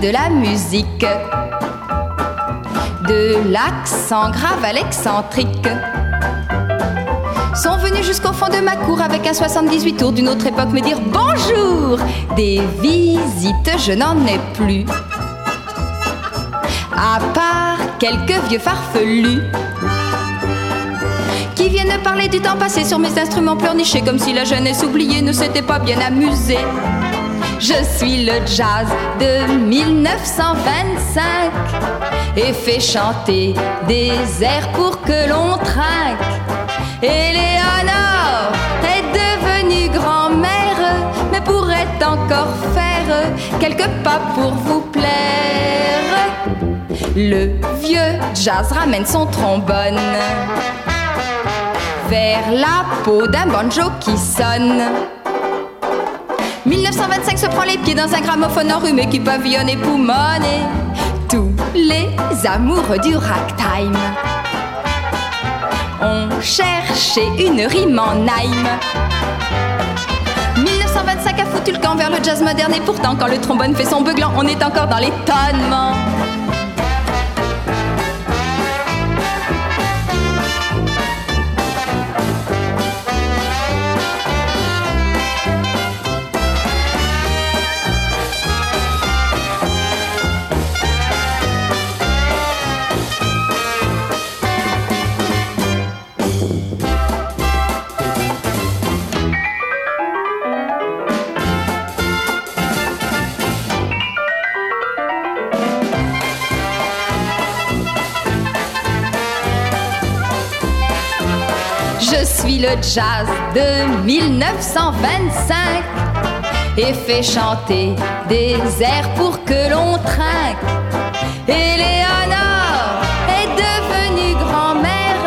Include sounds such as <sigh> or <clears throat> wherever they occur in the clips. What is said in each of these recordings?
De la musique, de l'accent grave à l'excentrique, sont venus jusqu'au fond de ma cour avec un 78 tours d'une autre époque me dire bonjour. Des visites, je n'en ai plus. À part quelques vieux farfelus qui viennent parler du temps passé sur mes instruments pleurnichés comme si la jeunesse oubliée ne s'était pas bien amusée. Je suis le jazz de 1925 et fais chanter des airs pour que l'on trinque. Éléonore est devenue grand-mère, mais pourrait encore faire quelques pas pour vous plaire. Le vieux jazz ramène son trombone vers la peau d'un banjo qui sonne. 1925 se prend les pieds dans un gramophone enrhumé qui pavillonne et poumonne. tous les amoureux du ragtime ont cherché une rime en Naïm. 1925 a foutu le camp vers le jazz moderne et pourtant quand le trombone fait son beuglant, on est encore dans l'étonnement. Le jazz de 1925 et fait chanter des airs pour que l'on trinque. Éléonore est devenue grand-mère,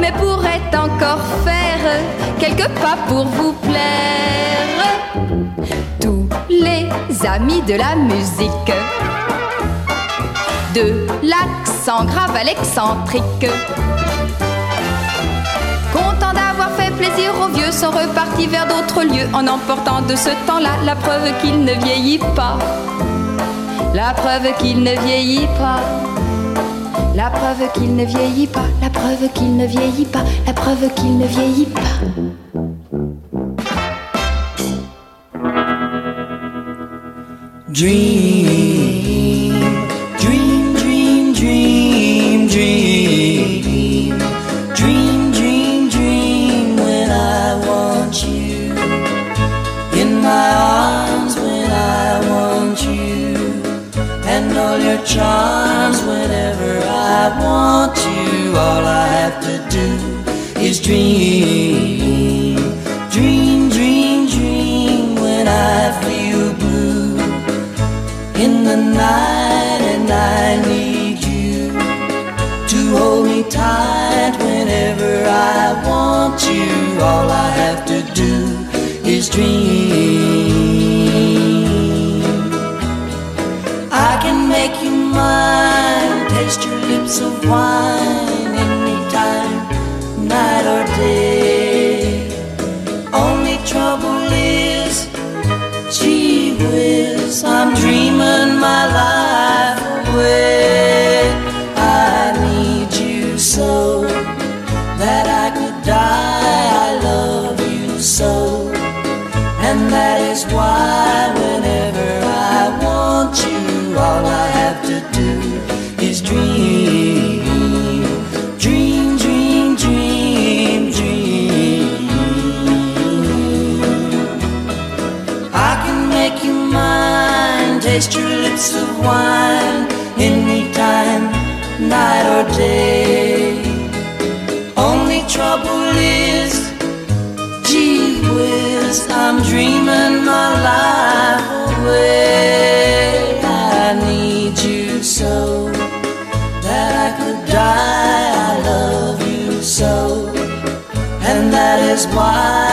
mais pourrait encore faire quelques pas pour vous plaire. Tous les amis de la musique, de l'accent grave à l'excentrique plaisir aux vieux sont repartis vers d'autres lieux en emportant de ce temps-là la preuve qu'il ne vieillit pas. La preuve qu'il ne vieillit pas. La preuve qu'il ne vieillit pas. La preuve qu'il ne vieillit pas. La preuve qu'il ne vieillit pas. Dream, charms whenever I want you. All I have to do is dream, dream, dream, dream when I feel blue in the night and I need you to hold me tight whenever I want you. All I have to Only trouble is, gee whiz, I'm dreaming my life away. I need you so that I could die. I love you so, and that is why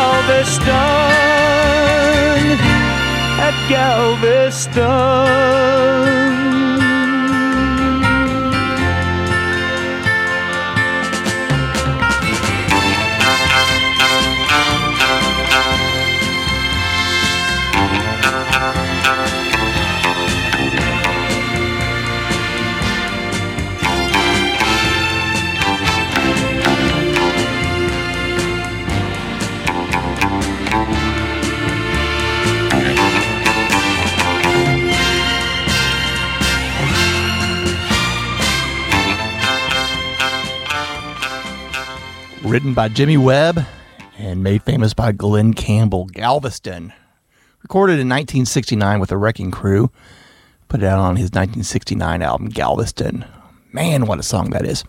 Galveston, at Galveston. Written by Jimmy Webb and made famous by Glen Campbell. Galveston, recorded in 1969 with the Wrecking Crew, put it out on his 1969 album Galveston. Man, what a song that is.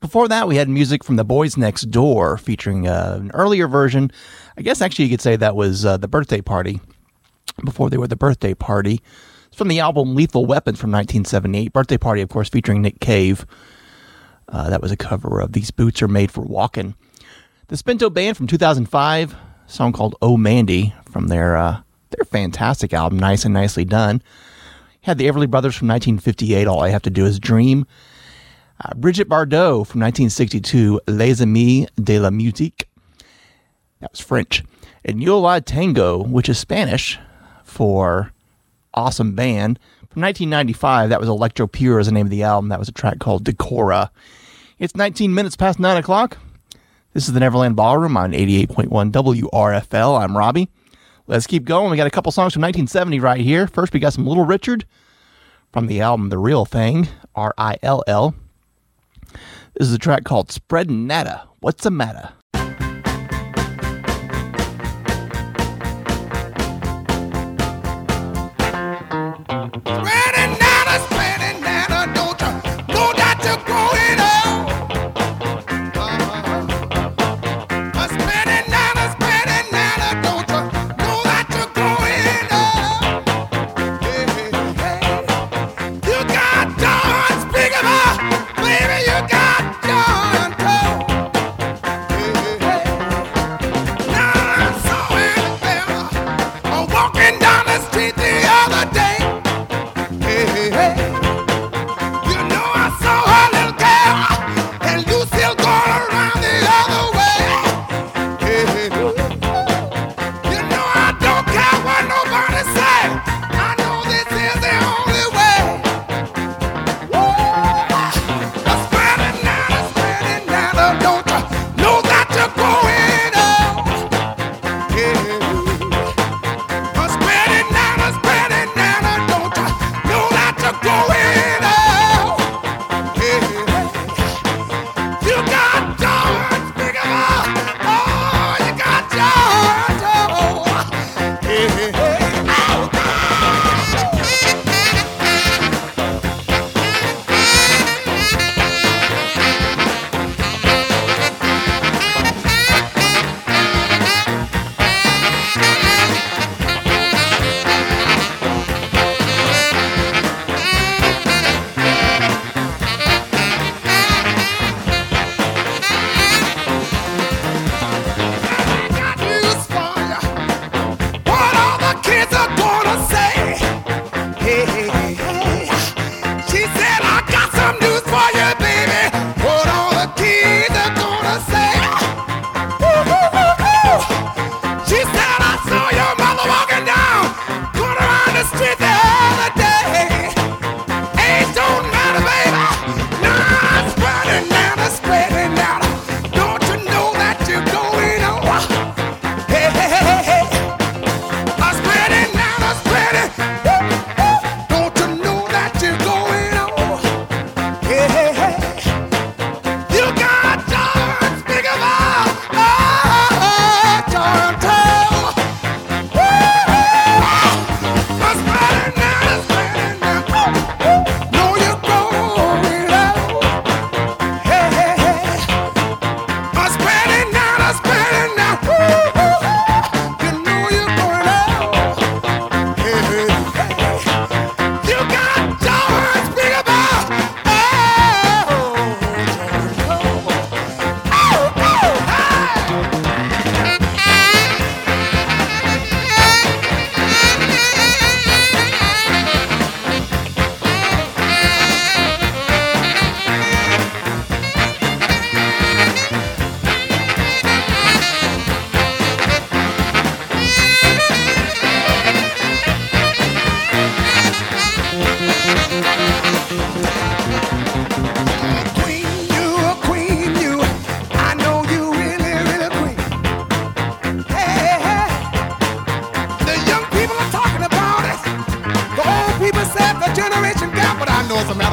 Before that, we had music from the Boys Next Door featuring uh, an earlier version. I guess actually you could say that was uh, the birthday party before they were the birthday party. It's from the album Lethal Weapon from 1978. Birthday Party, of course, featuring Nick Cave. Uh, that was a cover of These Boots Are Made for Walking. The Spinto Band from 2005, song called Oh Mandy from their, uh, their fantastic album, Nice and Nicely Done. Had the Everly Brothers from 1958, All I Have to Do Is Dream. Uh, Brigitte Bardot from 1962, Les Amis de la Musique. That was French. And Yo La Tengo, which is Spanish for Awesome Band. From 1995, that was Electr-O-Pura as the name of the album. That was a track called Decora. It's 19 minutes past 9 o'clock. This is the Neverland Ballroom on 88.1 WRFL. I'm Robbie. Let's keep going. We got a couple songs from 1970 right here. First, we got some Little Richard from the album The Rill Thing, R I L L. This is a track called Spread Nada. What's the matter?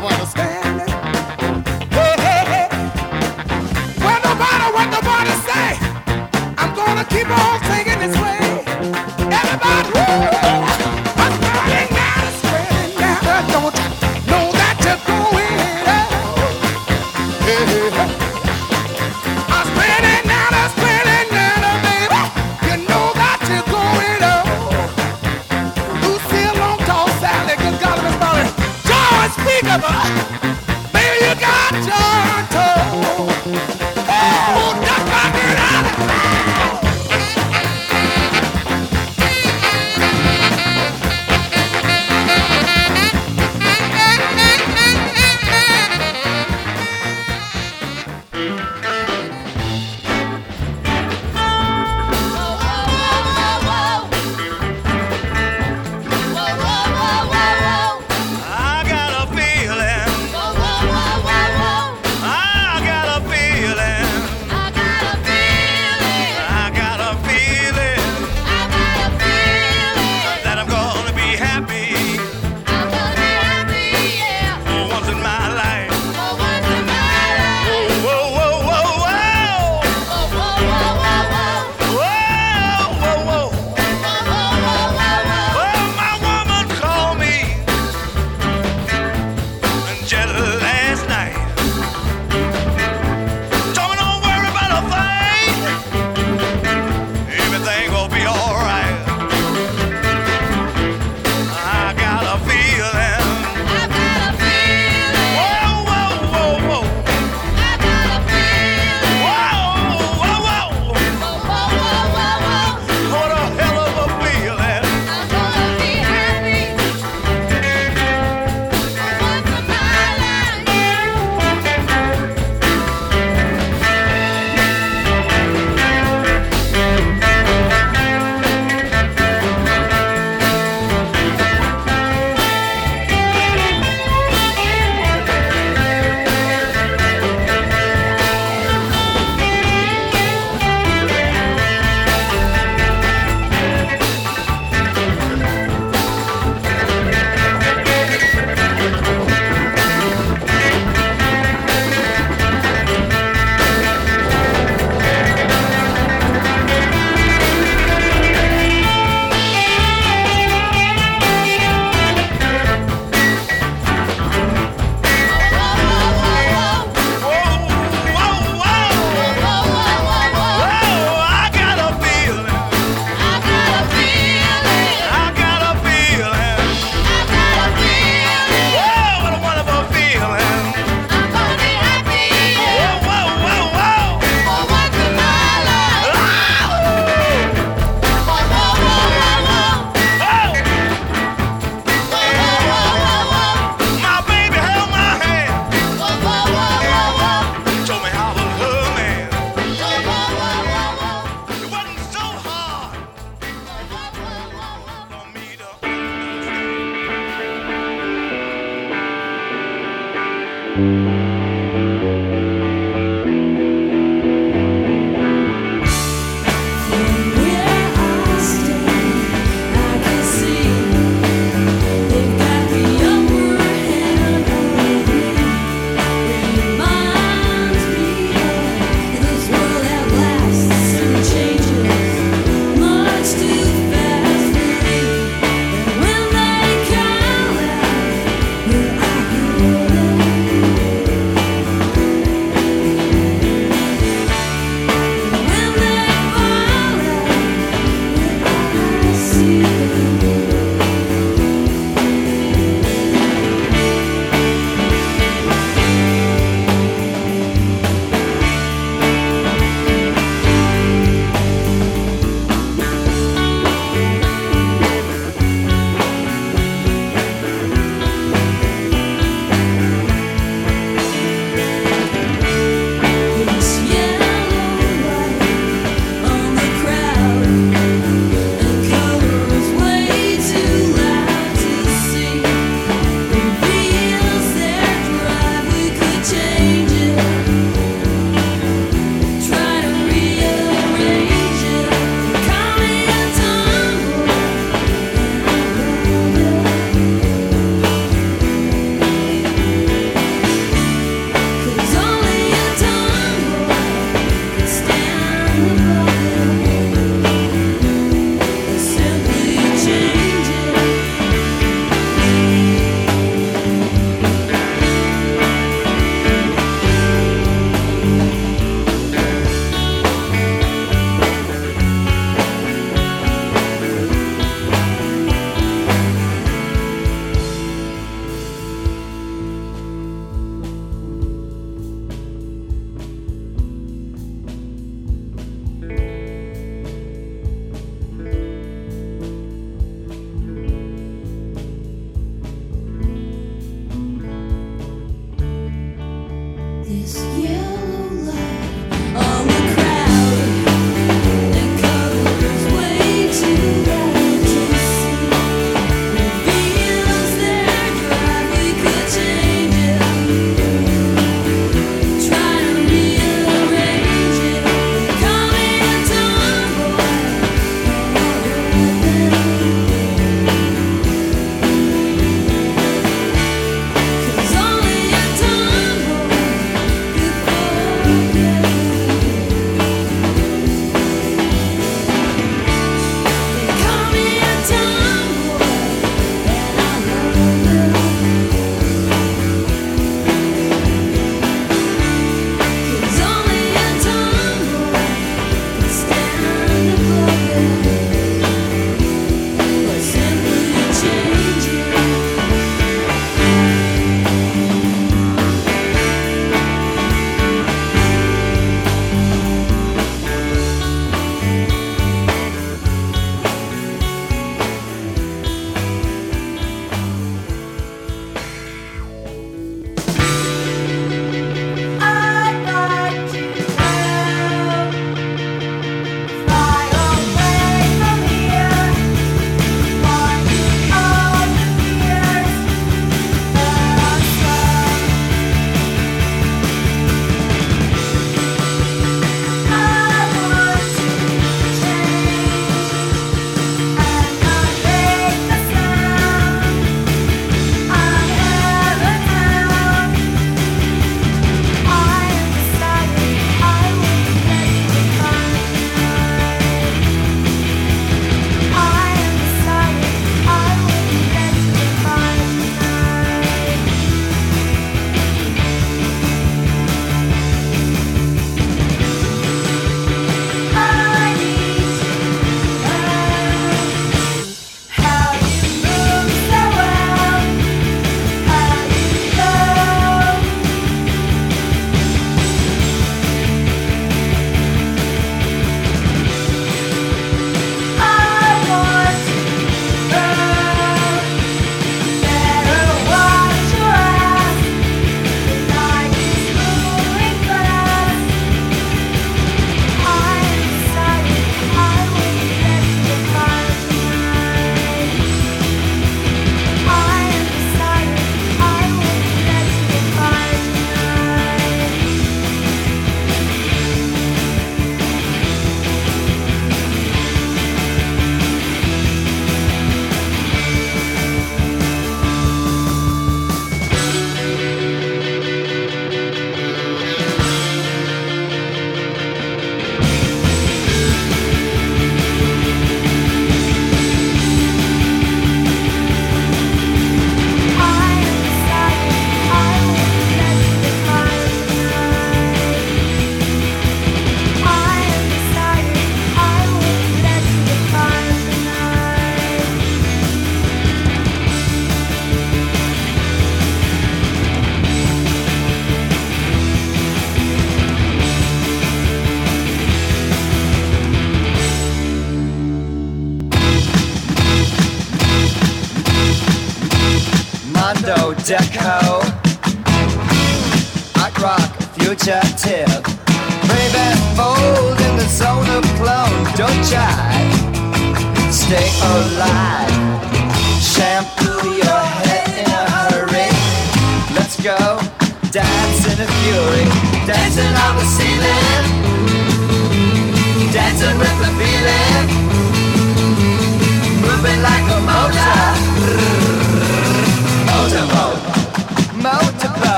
I wanna stay.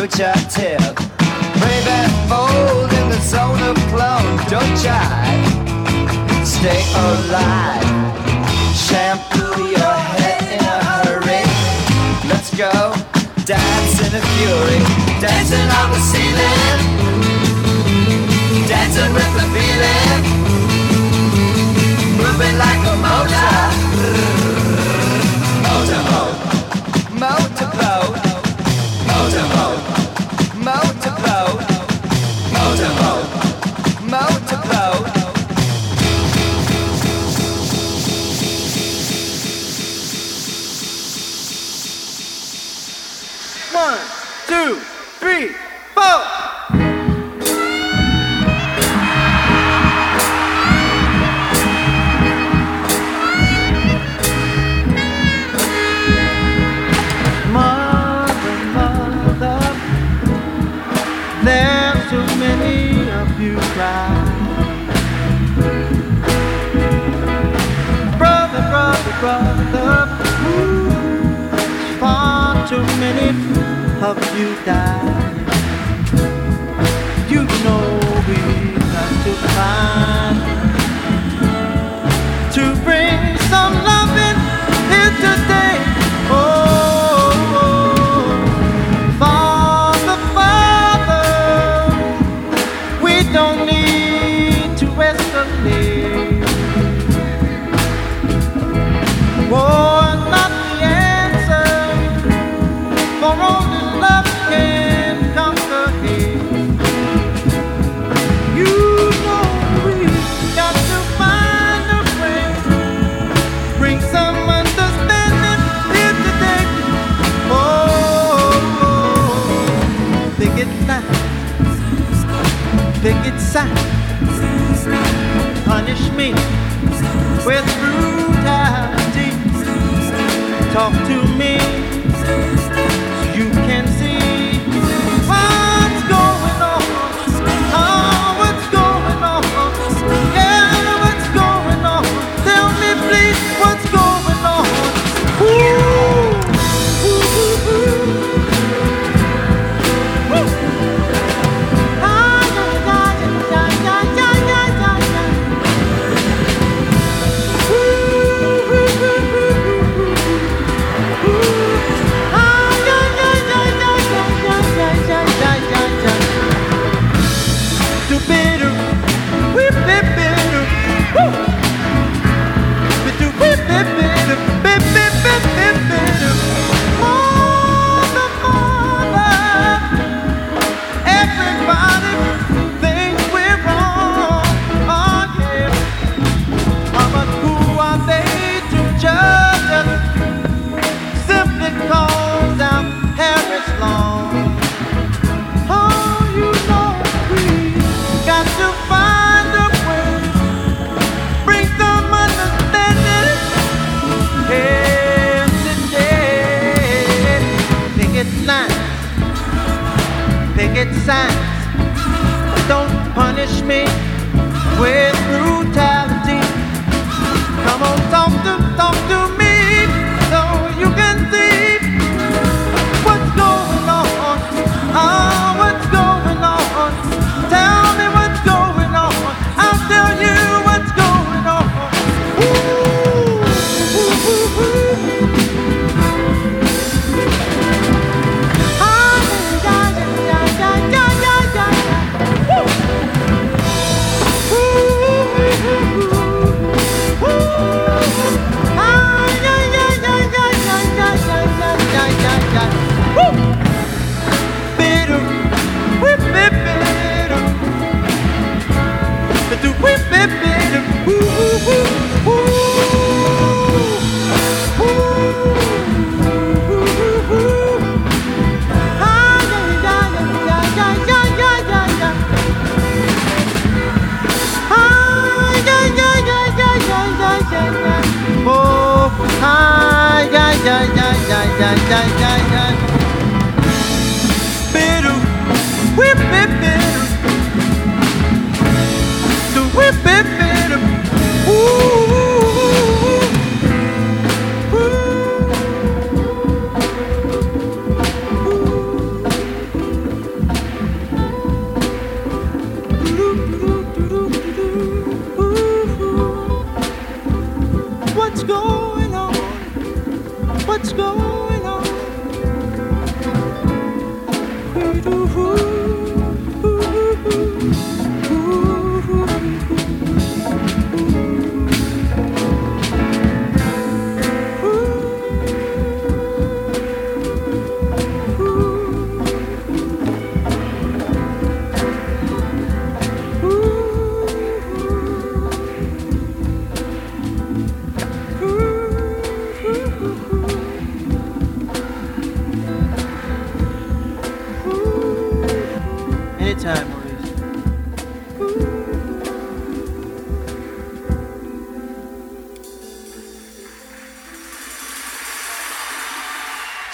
future tip. Brave and bold in the zone of clone. Don't try. Stay alive. Shampoo your head in a hurry. Let's go. Dance in a fury. Dancing on the ceiling. Dancing with the feeling. Moving like a motor.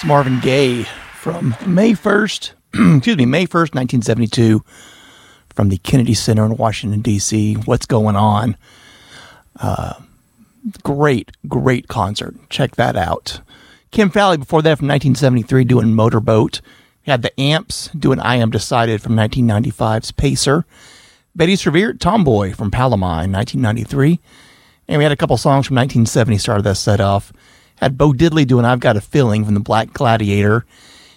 Marvin Gaye from May 1st, <clears throat> excuse me, May 1st, 1972, from the Kennedy Center in Washington, D.C. What's going on? Uh, great, great concert. Check that out. Kim Fowley before that from 1973 doing Motorboat. We had the Amps doing I Am Decided from 1995's Pacer. Bettie Serveert, Tomboy from Palomine, 1993. And we had a couple songs from 1970 started that set off. Had Bo Diddley doing I've Got a Feeling from the Black Gladiator.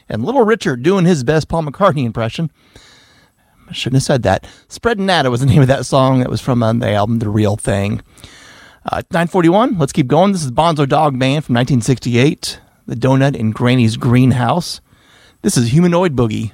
And Little Richard doing his best Paul McCartney impression. I shouldn't have said that. Spreading Nada was the name of that song that was from uh, the album The Rill Thing. Uh, 941, let's keep going. This is Bonzo Dog Band from 1968. The Doughnut in Granny's Greenhouse. This is Humanoid Boogie.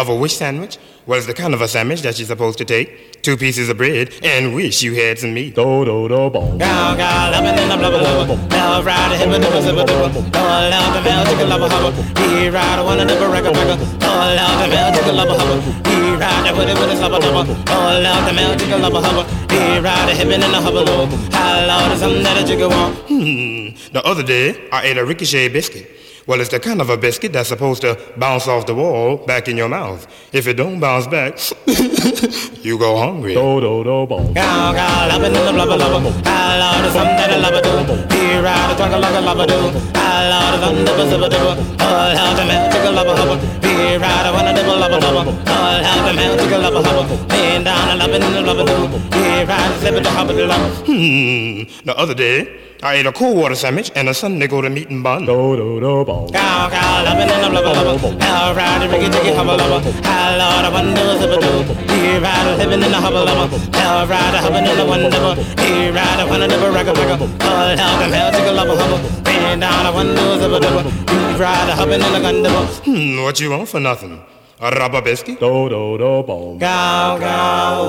Of a wish sandwich? It's the kind of a sandwich that you're supposed to take two pieces of bread and wish you had some meat. Do do do boom. Cow, cow, loving in the blubber blubber. Love ride a hippin' dibble zibble dibble. Oh, love the male, chicken love a hubba. He ride a wanna dibble record record. Oh, love the chicken love a hubba. He ride a woody woody slubber dubber. Oh, love the chicken love a hubba. He ride a hippin' in the hubba lubber. I love the something that a chicken want. Hmm, the other day I ate a ricochet biscuit. Well, it's the kind of a biscuit that's supposed to bounce off the wall back in your mouth. If it don't bounce back, <laughs> you go hungry. Do do do bom. Cow, cow, loving in the blubber blubber. I love the something that a lover do. He ride a trucker like a lover do. I love the something that a zibber dibber. Oh, love the male, chicken love a hubba. He ride a wanna dibble lubber lubber. Oh, love the male, chicken love a hubba. Laying down and loving in the blubber do. He ride a zibber the hubba the lubber. Hmm, the other day I ate a cool water sandwich and a Sunday go to meat and bun. Cow, cow, loving in the blubber blubber. Hell, ride a riggy diggy hubba lubber. I love the one do a zibber do. He ride a living in the hubba lubber. Hell, ride a hubbing in the one dibber. He ride a one dibber ragga ragga. Oh, hell, the hell, chicken lubber hubba. Bend down a one do a zibber dibber. He ride a hubbing in the gun dibber. Hmm, what you want for nothing? A rubber biscuit? Do do do bo. Cow, cow,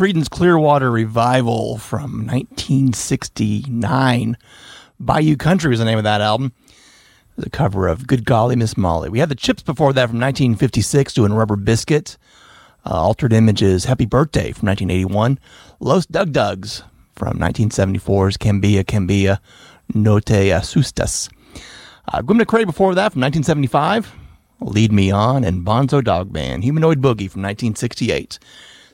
Creedence Clearwater Revival from 1969. Bayou Country was the name of that album. It a cover of Good Golly Miss Molly. We had the Chips before that from 1956 doing Rubber Biscuit. Uh, Altered Images Happy Birthday from 1981. Los Dug Dugs from 1974's Cambia Cambia Note Asustas. Uh, Gwen McCrae before that from 1975. Lead Me On and Bonzo Dog Band Humanoid Boogie from 1968.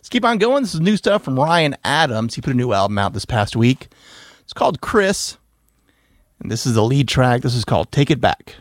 Let's keep on going. This is new stuff from Ryan Adams. He put a new album out this past week. It's called Chris. And this is the lead track. This is called Take It Back.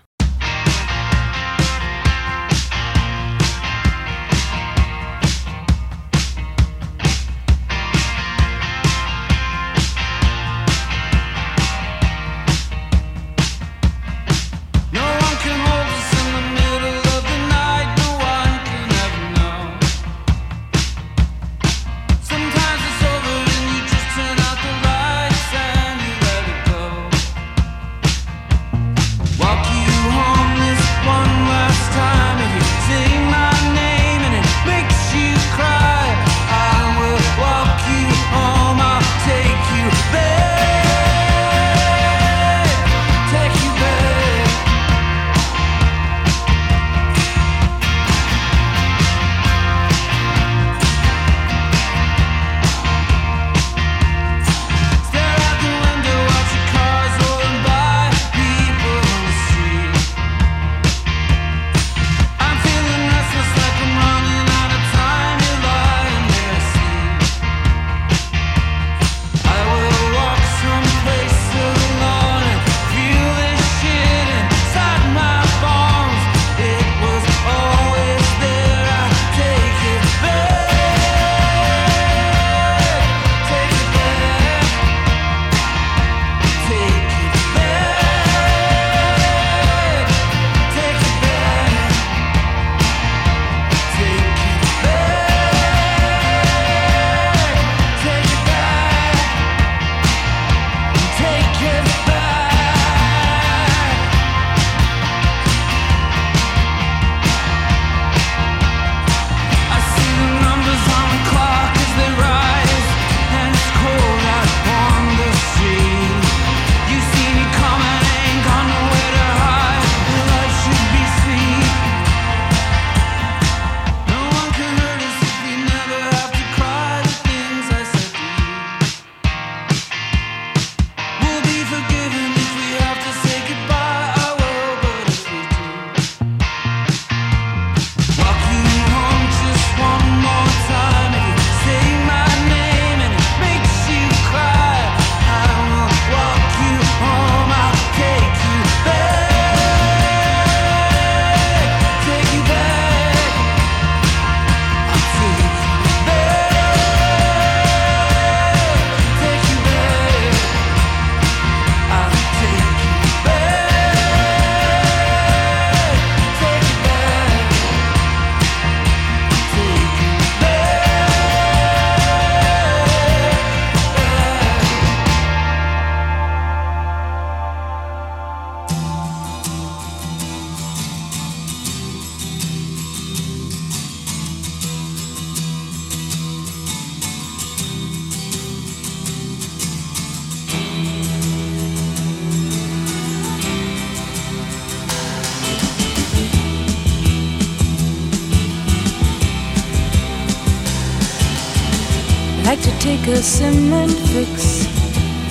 take a cement fix.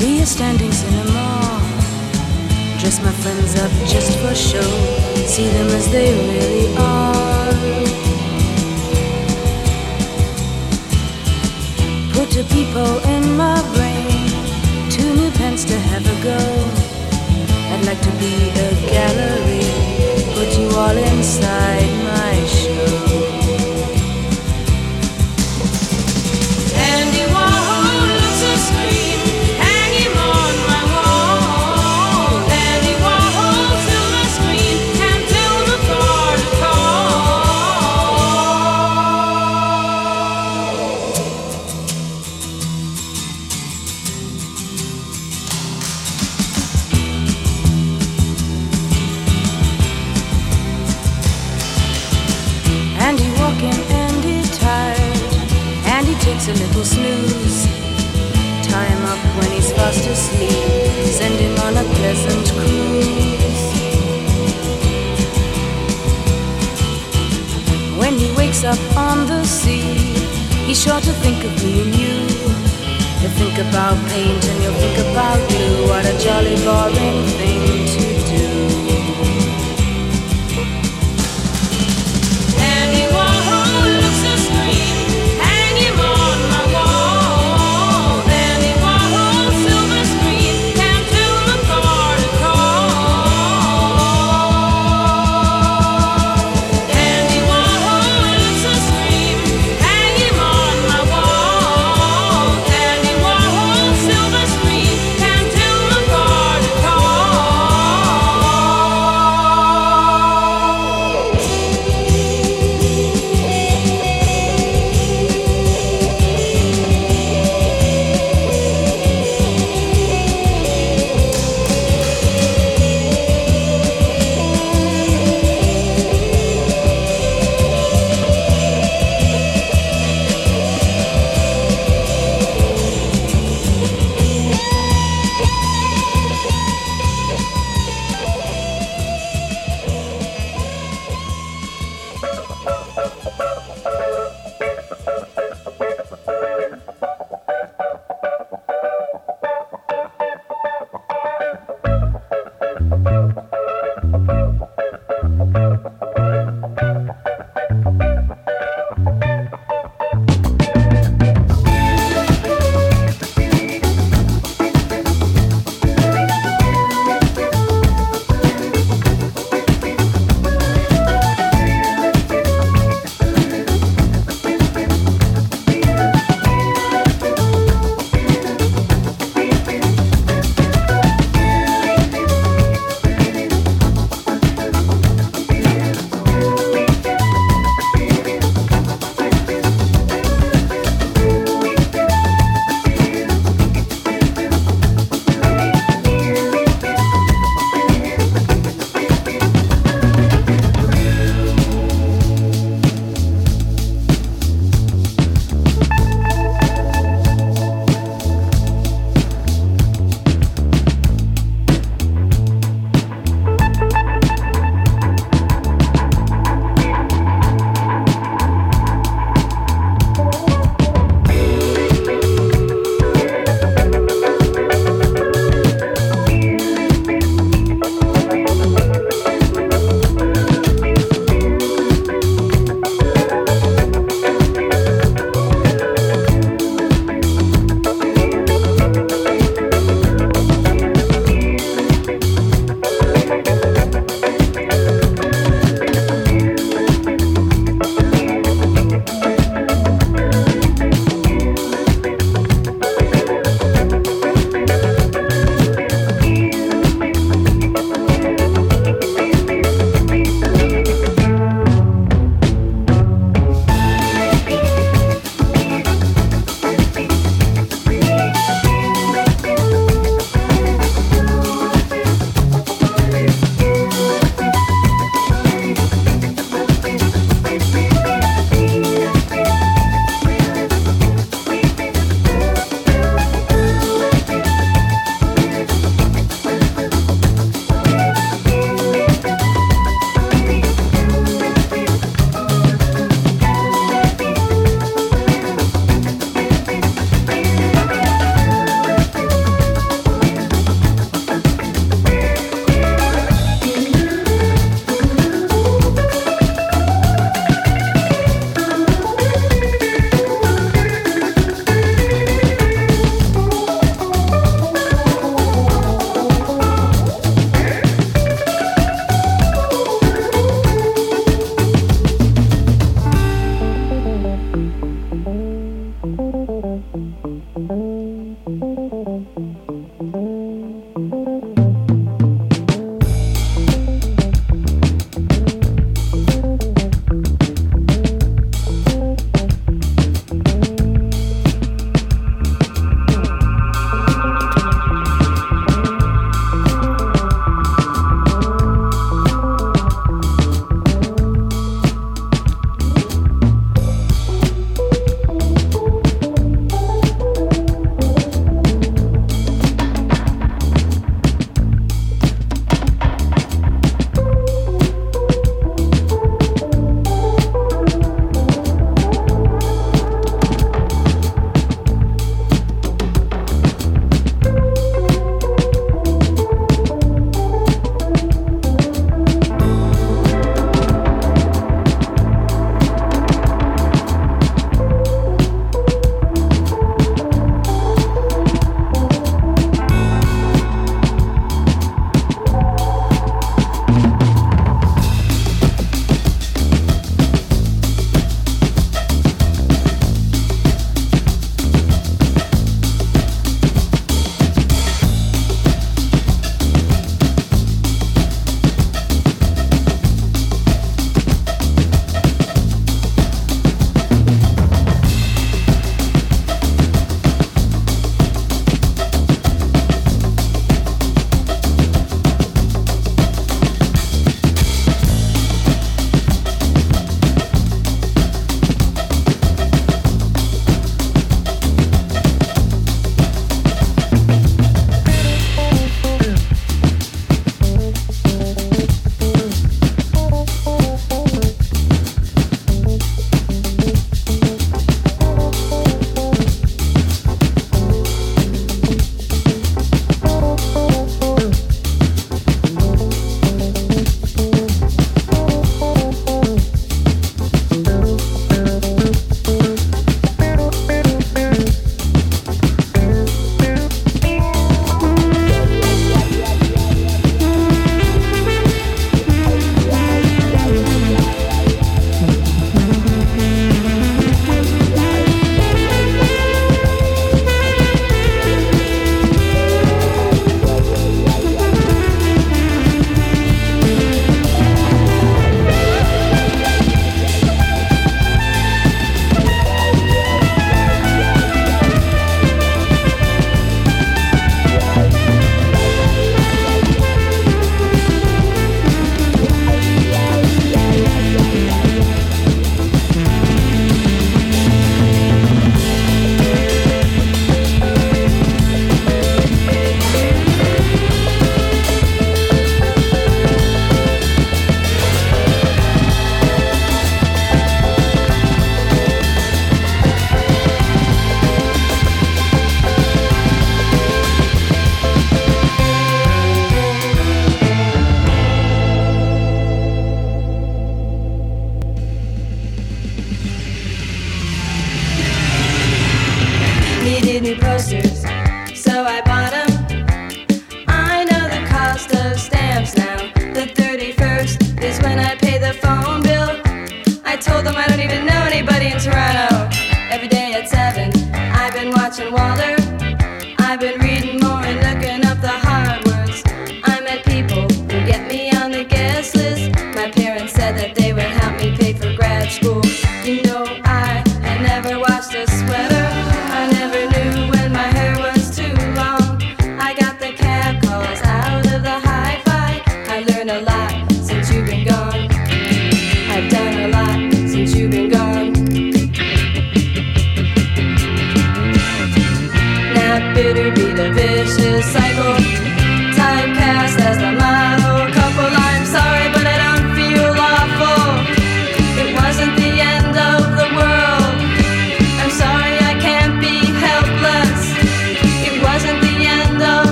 Be a standing cinema. Dress my friends up just for show. See them as they really are. Put a people in my brain. Two new pens to have a go. I'd like to be a gallery. Put you all inside my show. to snooze. Time up when he's fast asleep. Send him on a pleasant cruise. When he wakes up on the sea, he's sure to think of me and you. He'll think about paint and you'll think about blue. What a jolly boring thing to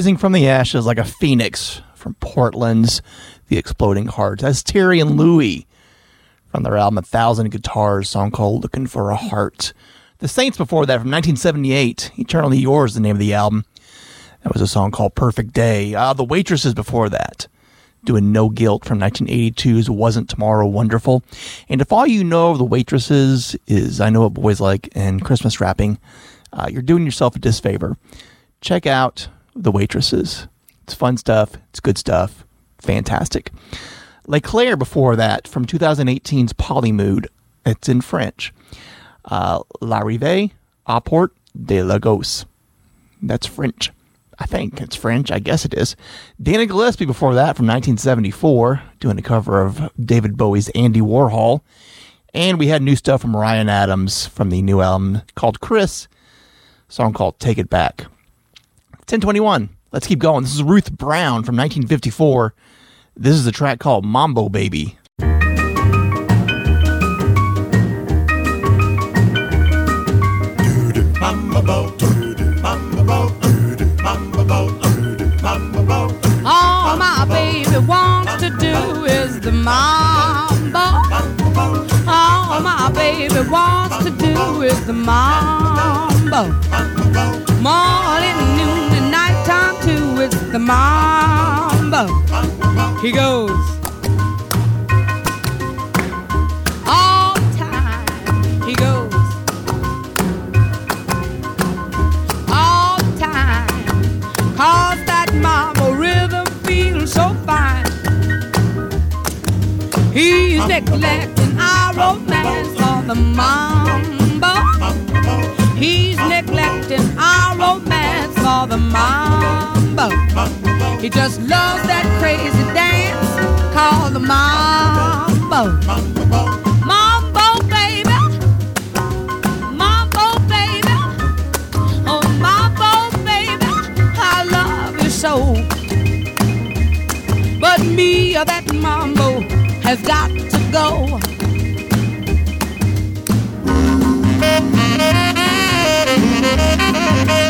Rising from the ashes like a phoenix from Portland's The Exploding Heart. That's Terry and Louie from their album A Thousand Guitars, song called Looking for a Heart. The Saints before that from 1978, Eternally Yours, the name of the album. That was a song called Perfect Day. Uh, the Waitresses before that, doing No Guilt from 1982's Wasn't Tomorrow Wonderful. And if all you know of the Waitresses is I Know What Boys Like and Christmas Wrapping, uh, you're doing yourself a disfavor. Check out The Waitresses. It's fun stuff, it's good stuff, fantastic. Leclerc before that from 2018's Polymood. It's in French. Uh, L'Arrivée, Apport de Lagos. That's French. I think it's French. I guess it is. Dana Gillespie before that from 1974, doing a cover of David Bowie's Andy Warhol. And we had new stuff from Ryan Adams from the new album called Chris, song called Take It Back. 1021. Let's keep going. This is Ruth Brown from 1954. This is a track called Mambo Baby. All my baby wants to do is the mambo. All my baby wants to do is the mambo. Morning, noon, the mambo. He goes. All time. He goes. All time. Cause that mambo rhythm feels so fine. He's neglecting our romance for the mambo. He's neglecting our romance for the mambo. He just loves that crazy dance called the mambo. Mambo, baby. Mambo, baby. Oh, mambo, baby. I love you so. But me, or that mambo, has got to go. Oh, mambo,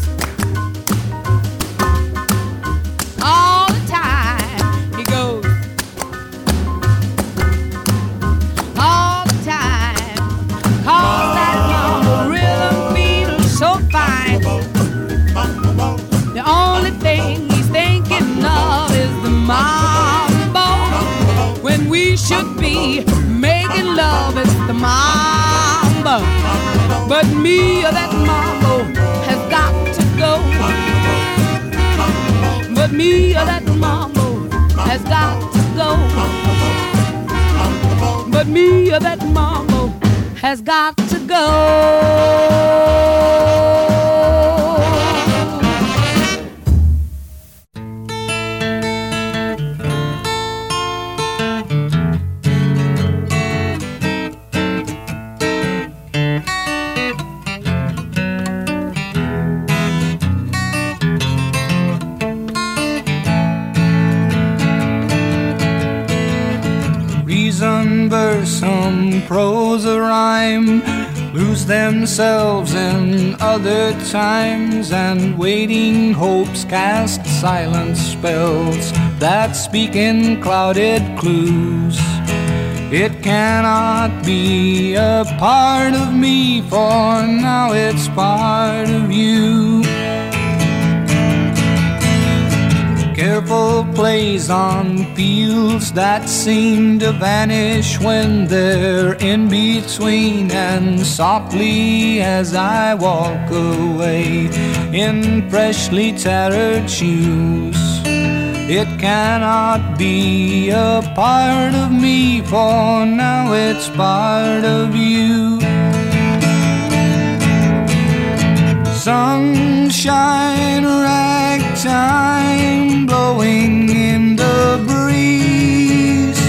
me that mambo has got to go. But me that mambo has got to go. But me that mambo has got to go. Prose, a rhyme. lose themselves in other times, and waiting hopes cast silent spells that speak in clouded clues. It cannot be a part of me, for now it's part of you. Careful plays on fields that seem to vanish when they're in between, and softly as I walk away in freshly tattered shoes. It cannot be a part of me, for now it's part of you. Sunshine, ragtime, blowing in the breeze.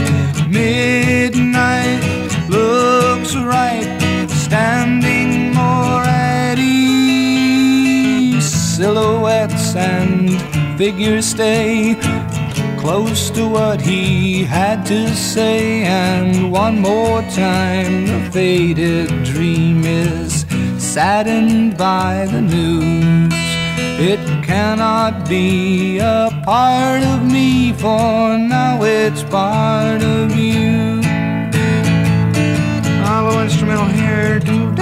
Midnight looks right, standing more at ease. Silhouettes and figures stay close to what he had to say. And one more time, the faded dream is saddened by the news. It cannot be a part of me, for now it's part of you. A little instrumental here.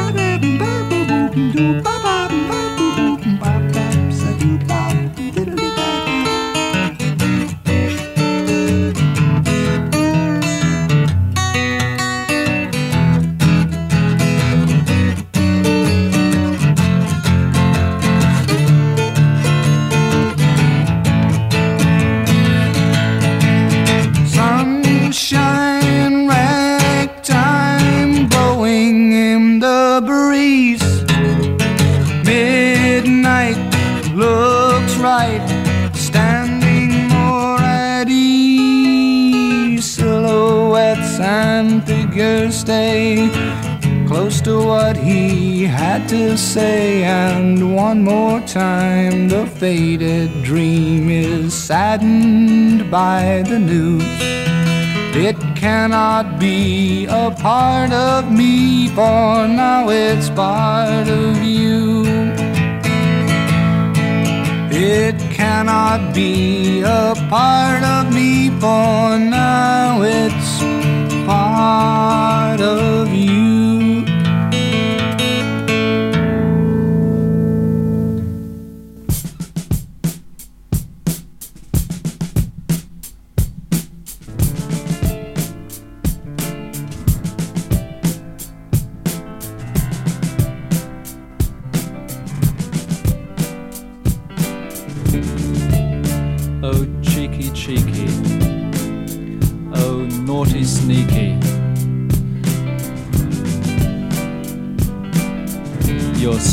Stay close to what he had to say. And one more time, the faded dream is saddened by the news. It cannot be a part of me, for now it's part of you. It cannot be a part of me, for now it's part of you.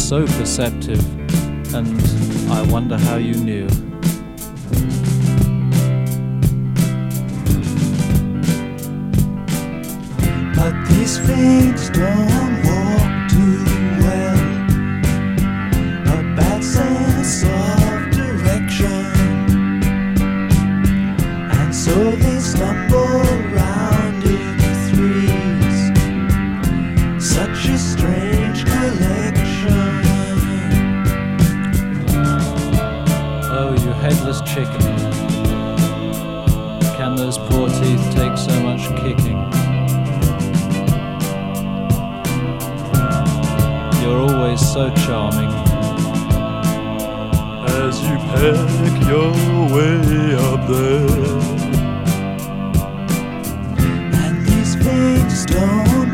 So perceptive, and I wonder how you knew. But these fades don't walk too well. A bad sense of direction. And so they stumble round you chicken. Can those poor teeth take so much kicking? You're always so charming. as you peck your way up there. And these fades don't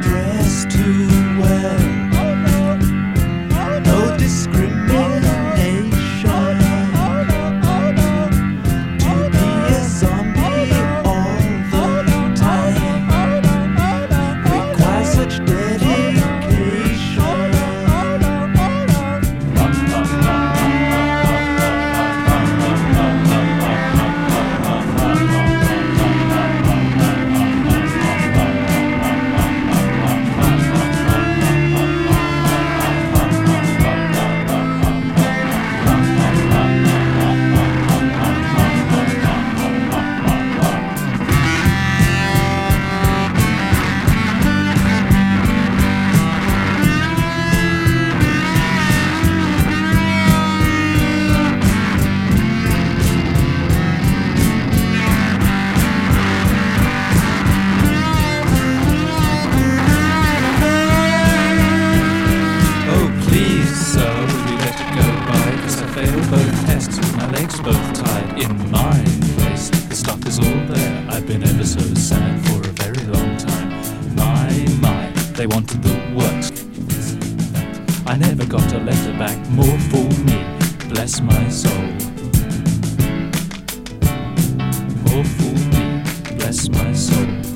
bless my soul.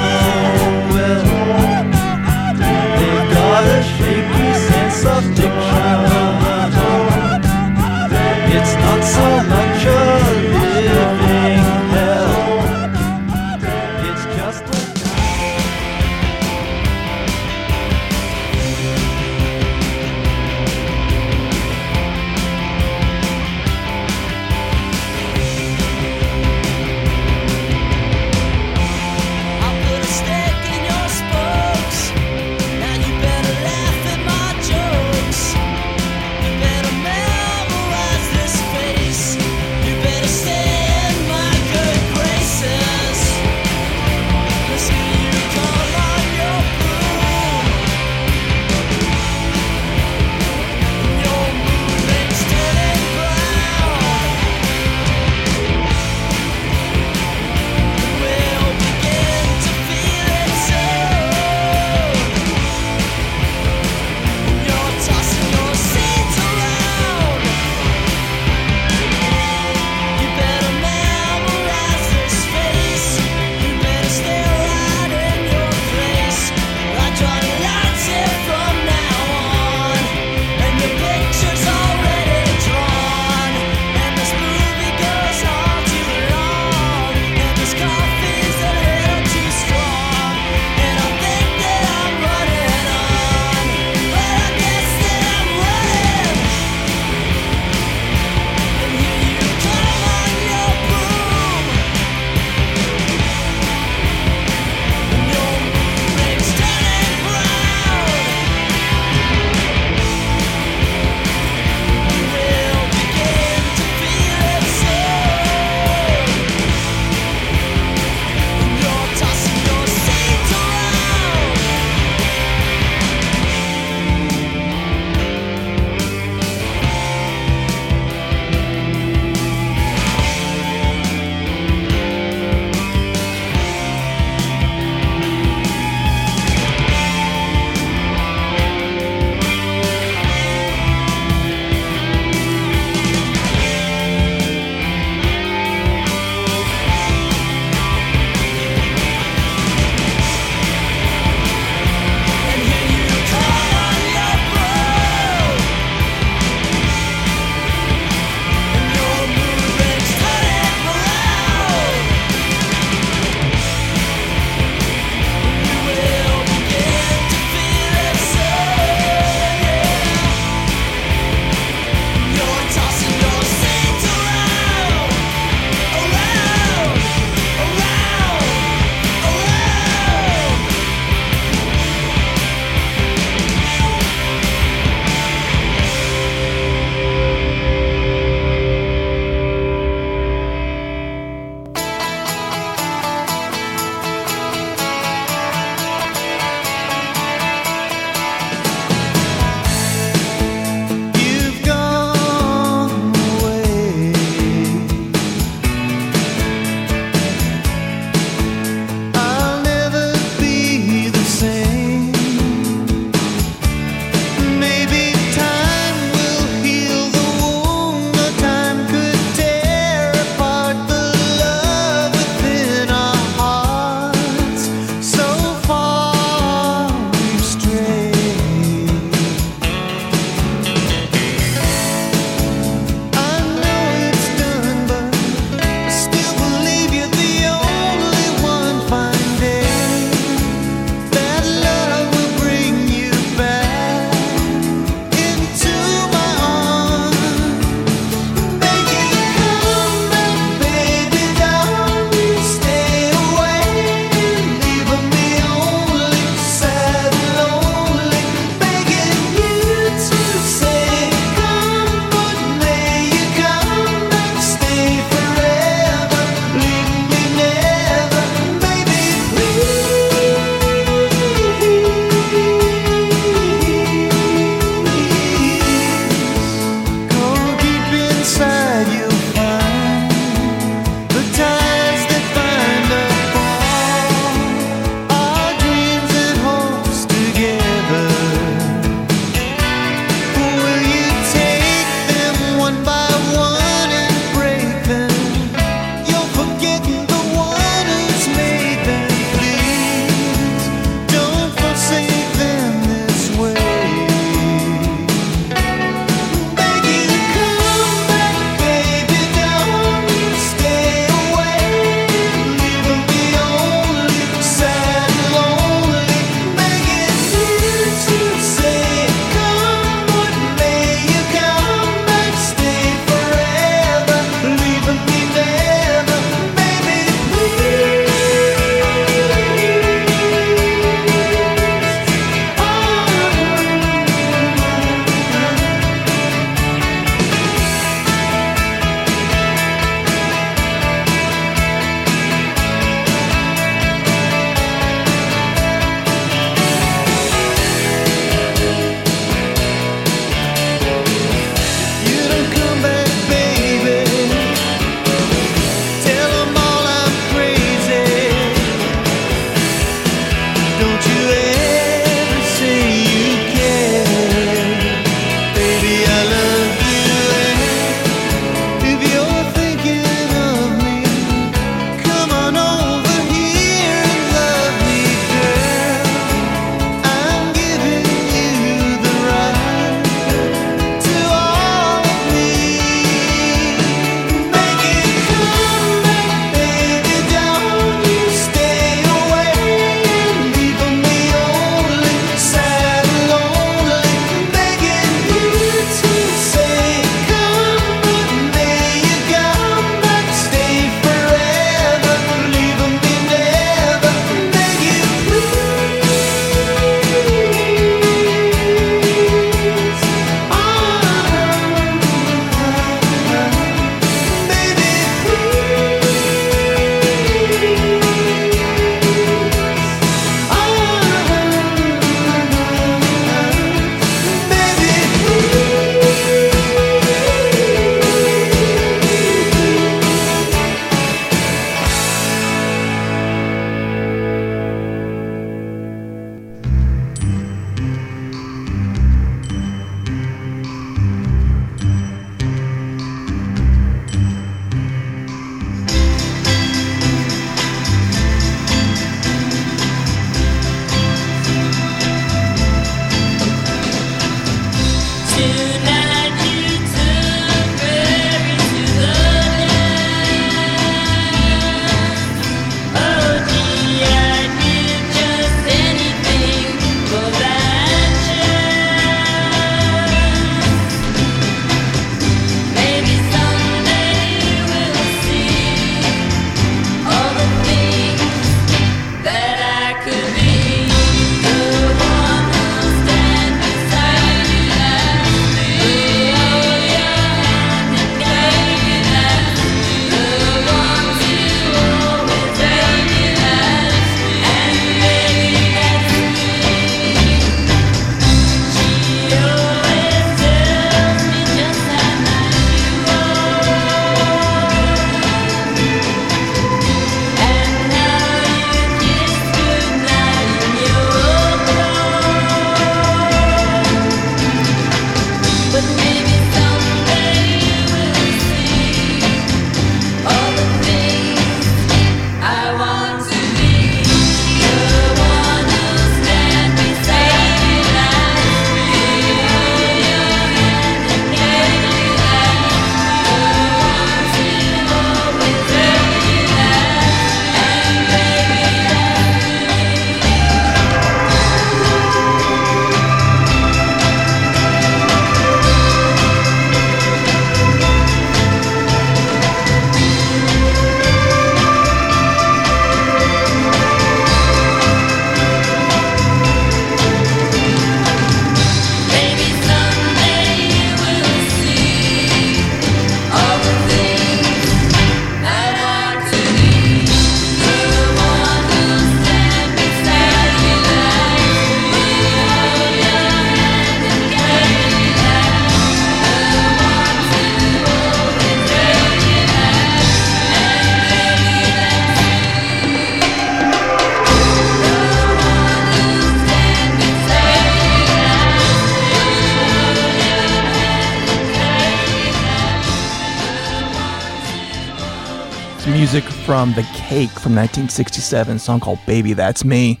From The Cake from 1967, a song called Baby That's Me.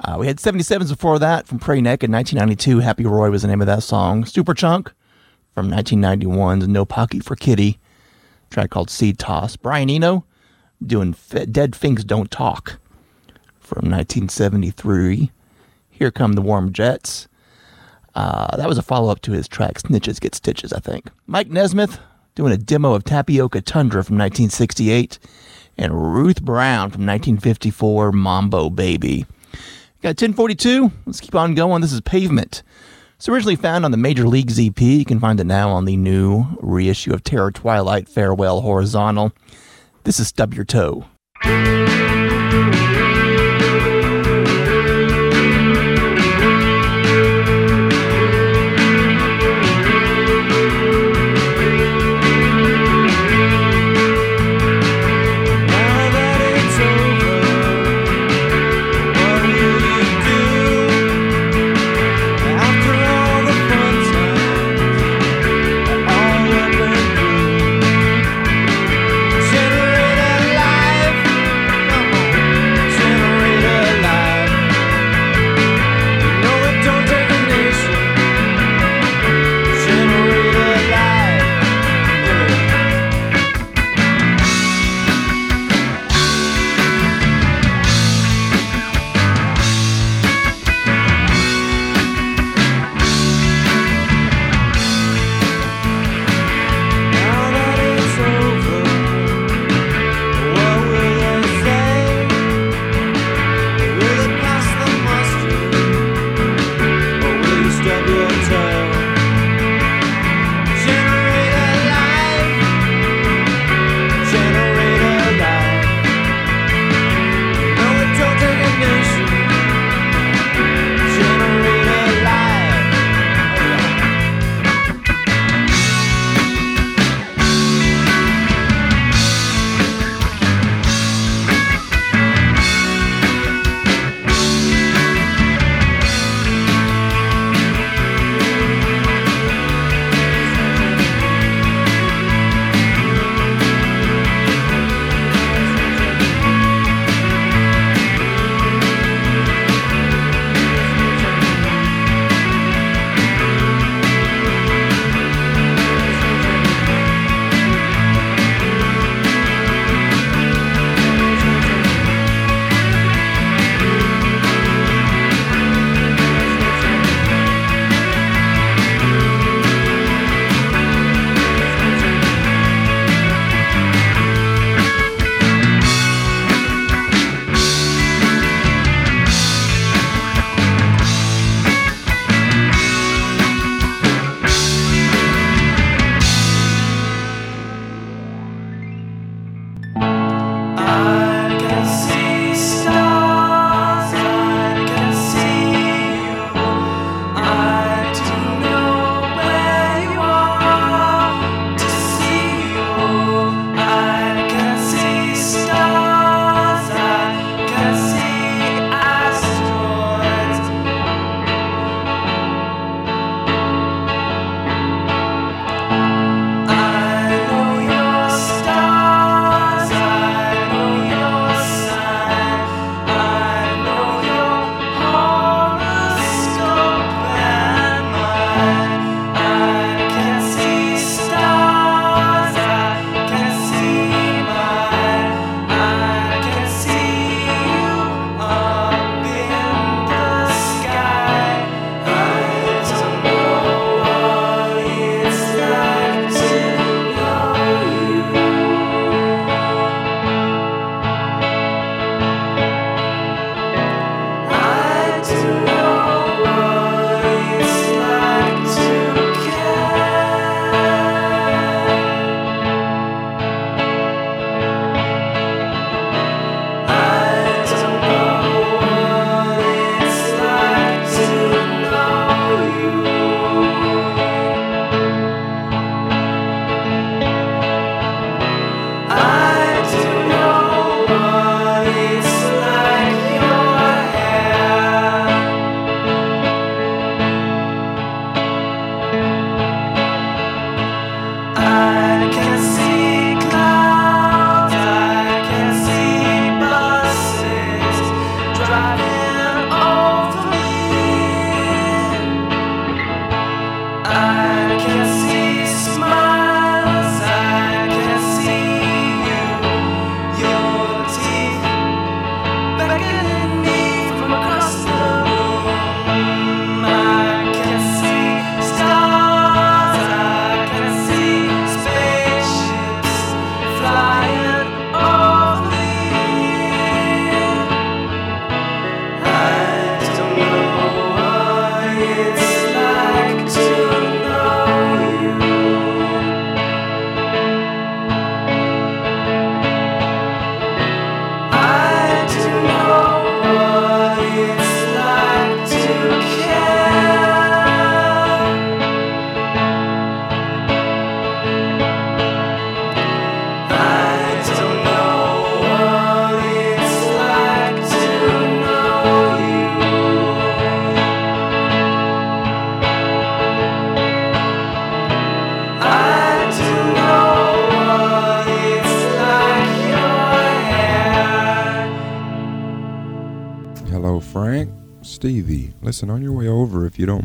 Uh, we had 77s before that from Pray Naked in 1992. Happy Roy was the name of that song. Superchunk from 1991's No Pocky for Kitty, track called Seed Toss. Brian Eno doing F- Dead Finks Don't Talk from 1973. Here Come the Warm Jets. Uh, that was a follow up to his track Snitches Get Stitches, I think. Mike Nesmith doing a demo of Tapioca Tundra from 1968. And Ruth Brown from 1954, Mambo Baby. Got 1042. Let's keep on going. This is Pavement. It's originally found on the Major Leagues EP. You can find it now on the new reissue of Terror Twilight Farewell Horizontal. This is Stub Your Toe.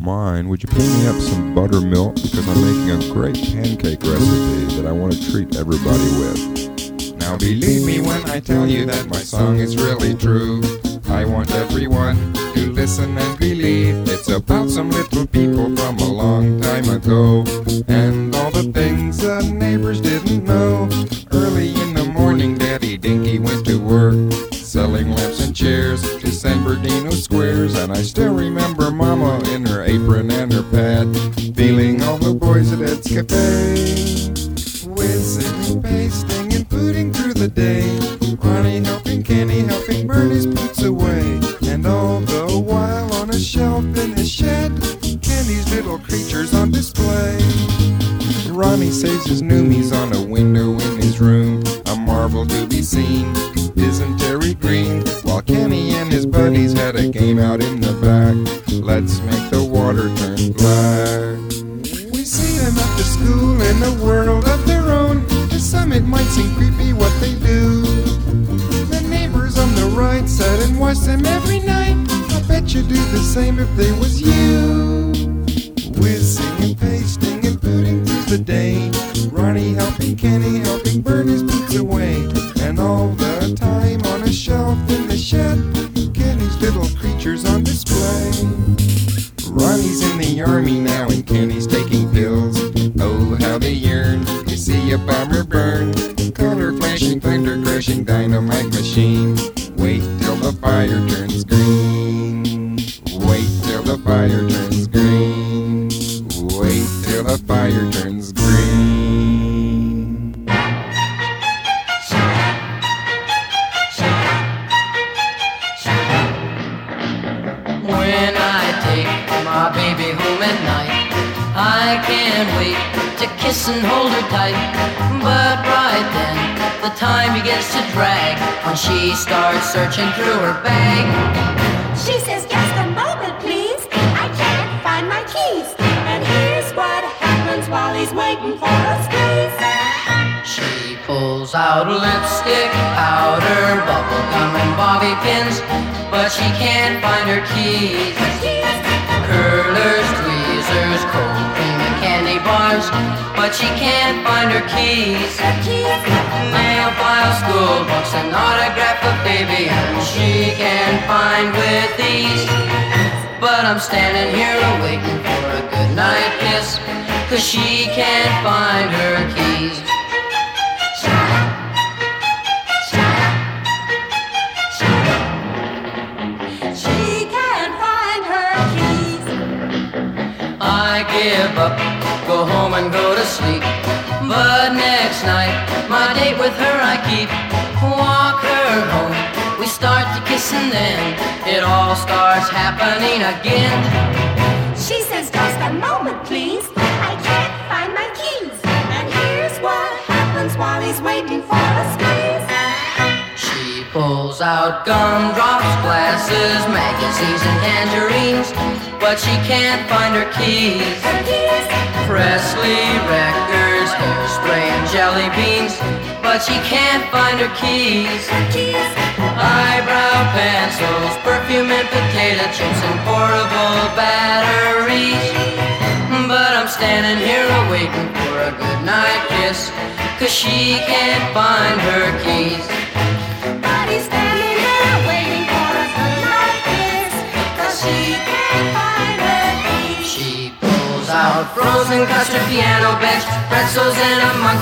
mind, would you pick me up some buttermilk because I'm making a great pancake recipe that I want to treat everybody with. Now believe me when I tell you that my song is really true. I want everyone to listen and believe it's about some little people from a long time ago and all the things the neighbors didn't know. Early in the morning, Daddy Dinky went to work selling lamps and chairs to San Bernardino squares, and I still remember Mama in her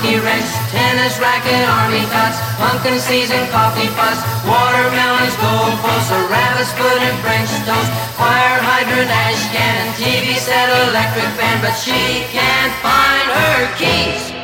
monkey wrench, tennis racket, army cuts, pumpkin season, coffee fuss, watermelons, goalposts, a rabbit's foot and French toast, fire hydrant, ash can, TV set, electric fan, but she can't find her keys.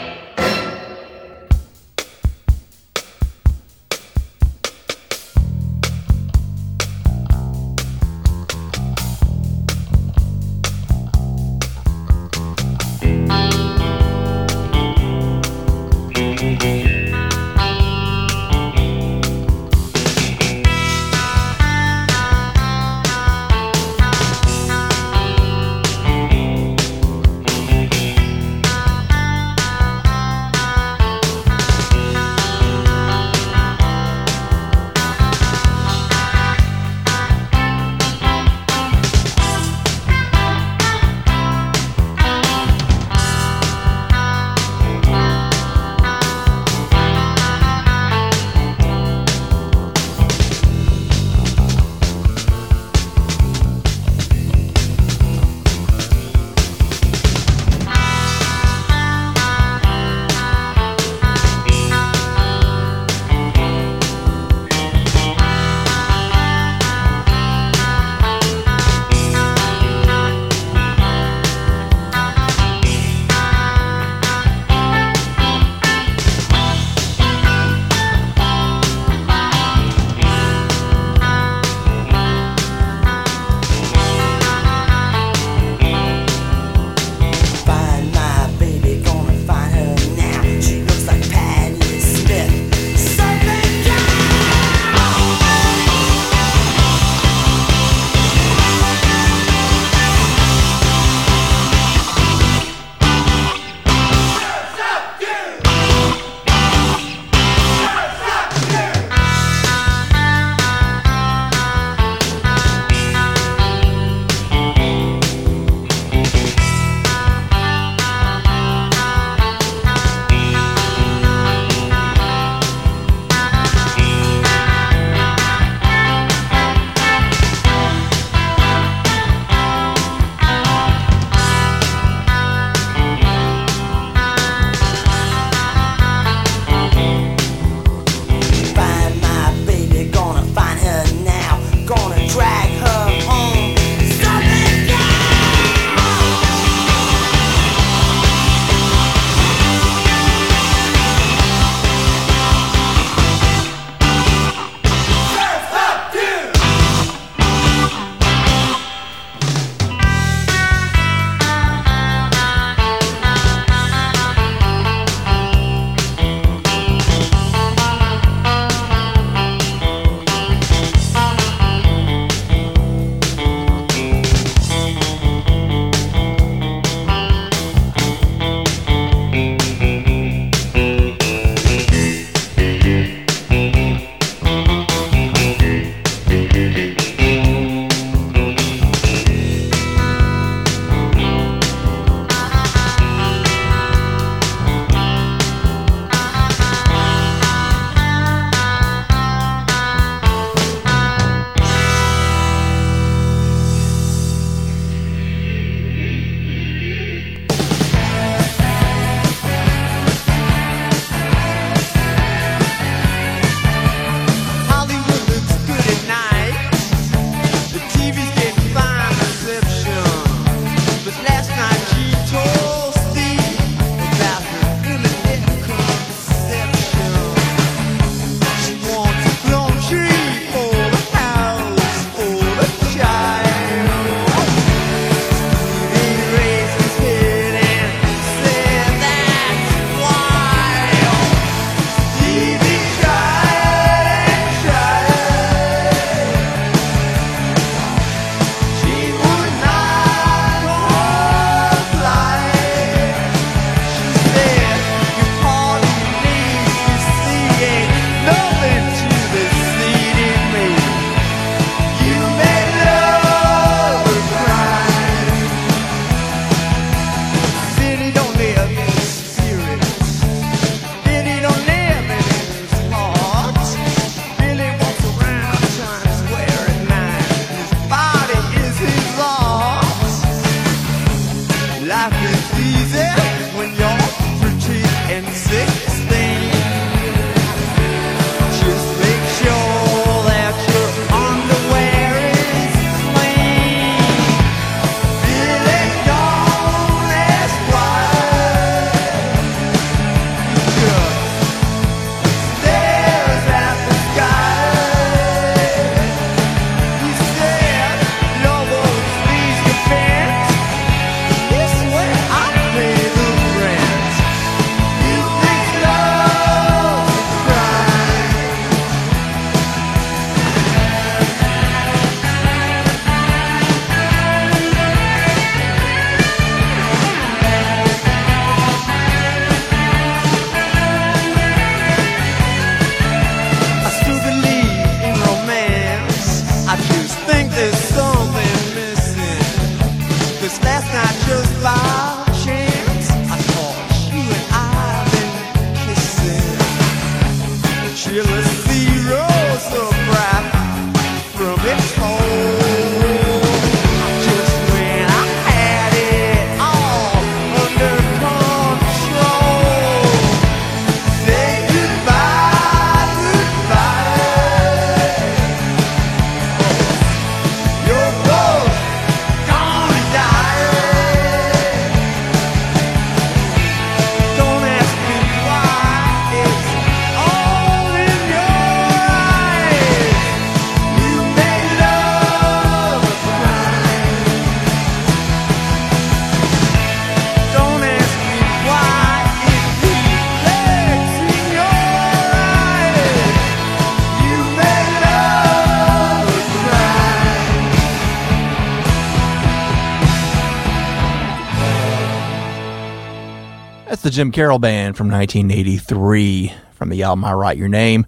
Jim Carroll Band from 1983 from the album I Write Your Name,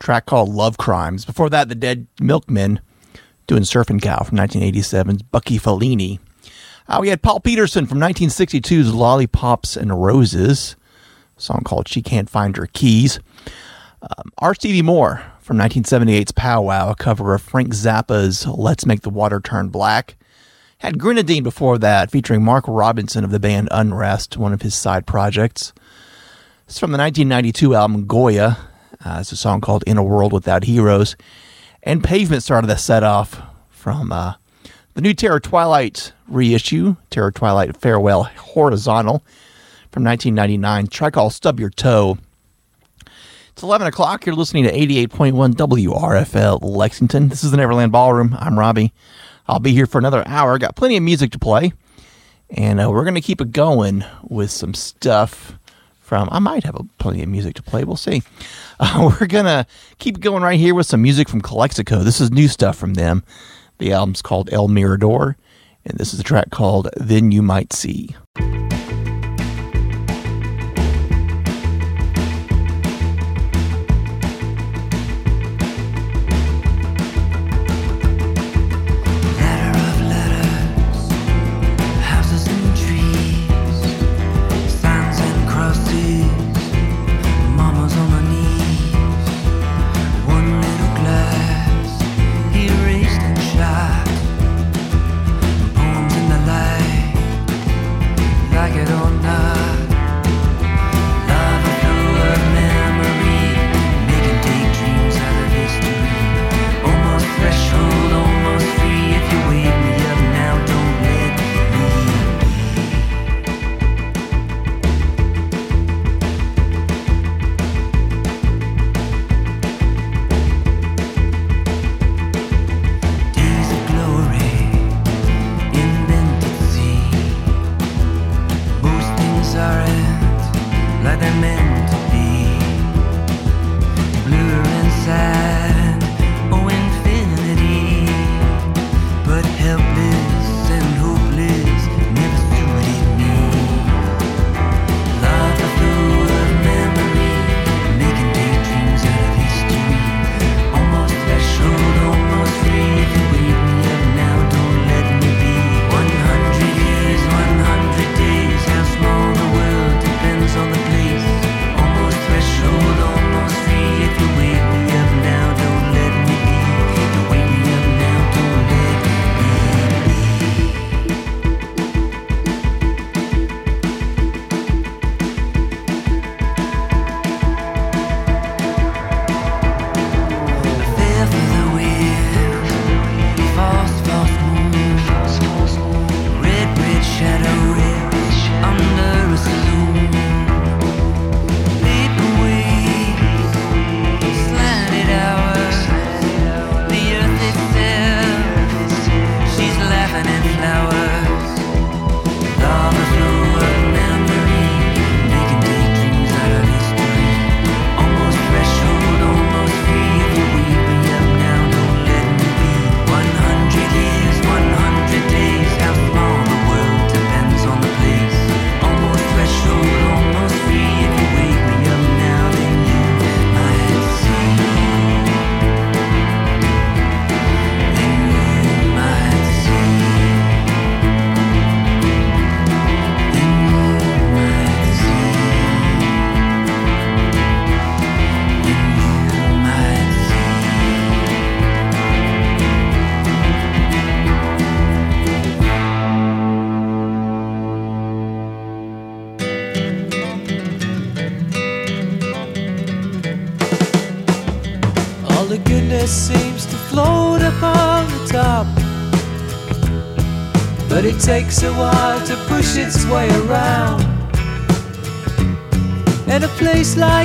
track called Love Crimes. Before that, the Dead Milkmen doing Surfing Cow from 1987's Bucky Fellini. Uh, we had Paul Petersen from 1962's Lollipops and Roses, song called She Can't Find Her Keys. Um, R. Stevie Moore from 1978's Powwow, a cover of Frank Zappa's Let's Make the Water Turn Black. Had Grenadine before that, featuring Mark Robinson of the band Unrest, one of his side projects. It's from the 1992 album Goya. Uh, it's a song called In a World Without Heroes. And Pavement started the set off from uh, the new Terror Twilight reissue, Terror Twilight Farewell Horizontal from 1999, track called Stub Your Toe. It's 11 o'clock. You're listening to 88.1 WRFL Lexington. This is the Neverland Ballroom. I'm Robbie. I'll be here for another hour. Got plenty of music to play. And uh, we're going to keep it going with some stuff from. I might have a, plenty of music to play. We'll see. <laughs> Uh, we're going to keep going right here with some music from Calexico. This is new stuff from them. The album's called El Mirador. And this is a track called Then You Might See.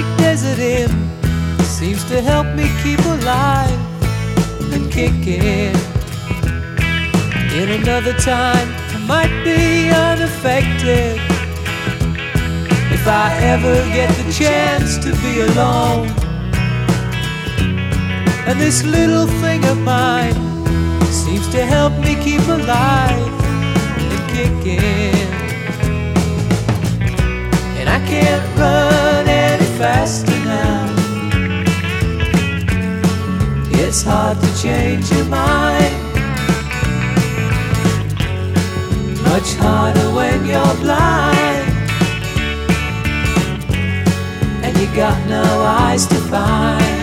Like Desert Inn seems to help me keep alive and kicking. In another time, I might be unaffected. If I ever get the chance to be alone. And this little thing of mine seems to help me keep alive and kicking. And I faster now. It's hard to change your mind. Much harder when you're blind. And you got no eyes to find.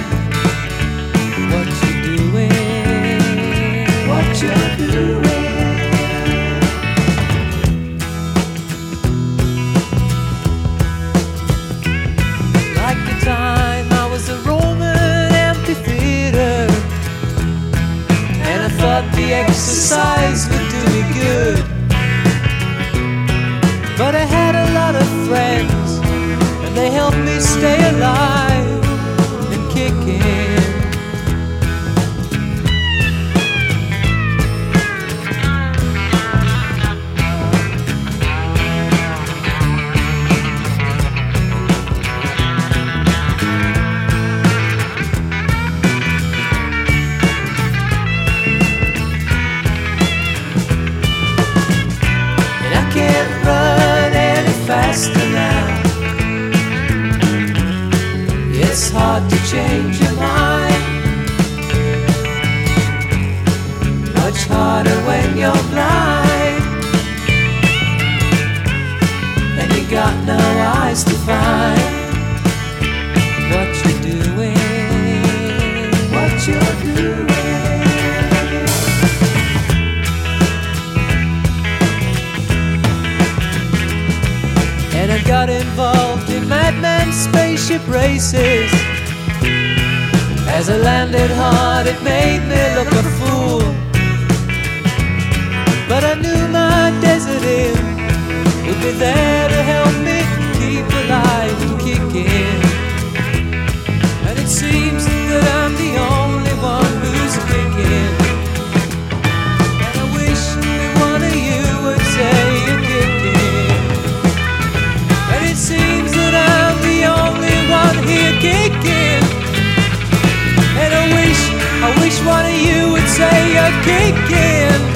What you doing? What you're doing? exercise would do me good. But I had a lot of friends, and they helped me stay alive. hard to change your mind. Much harder when you're blind. And you got no eyes to find what you're doing. What you're doing. got involved in madman spaceship races. As I landed hard, it made me look a fool. But I knew my desert inn would be there to help say again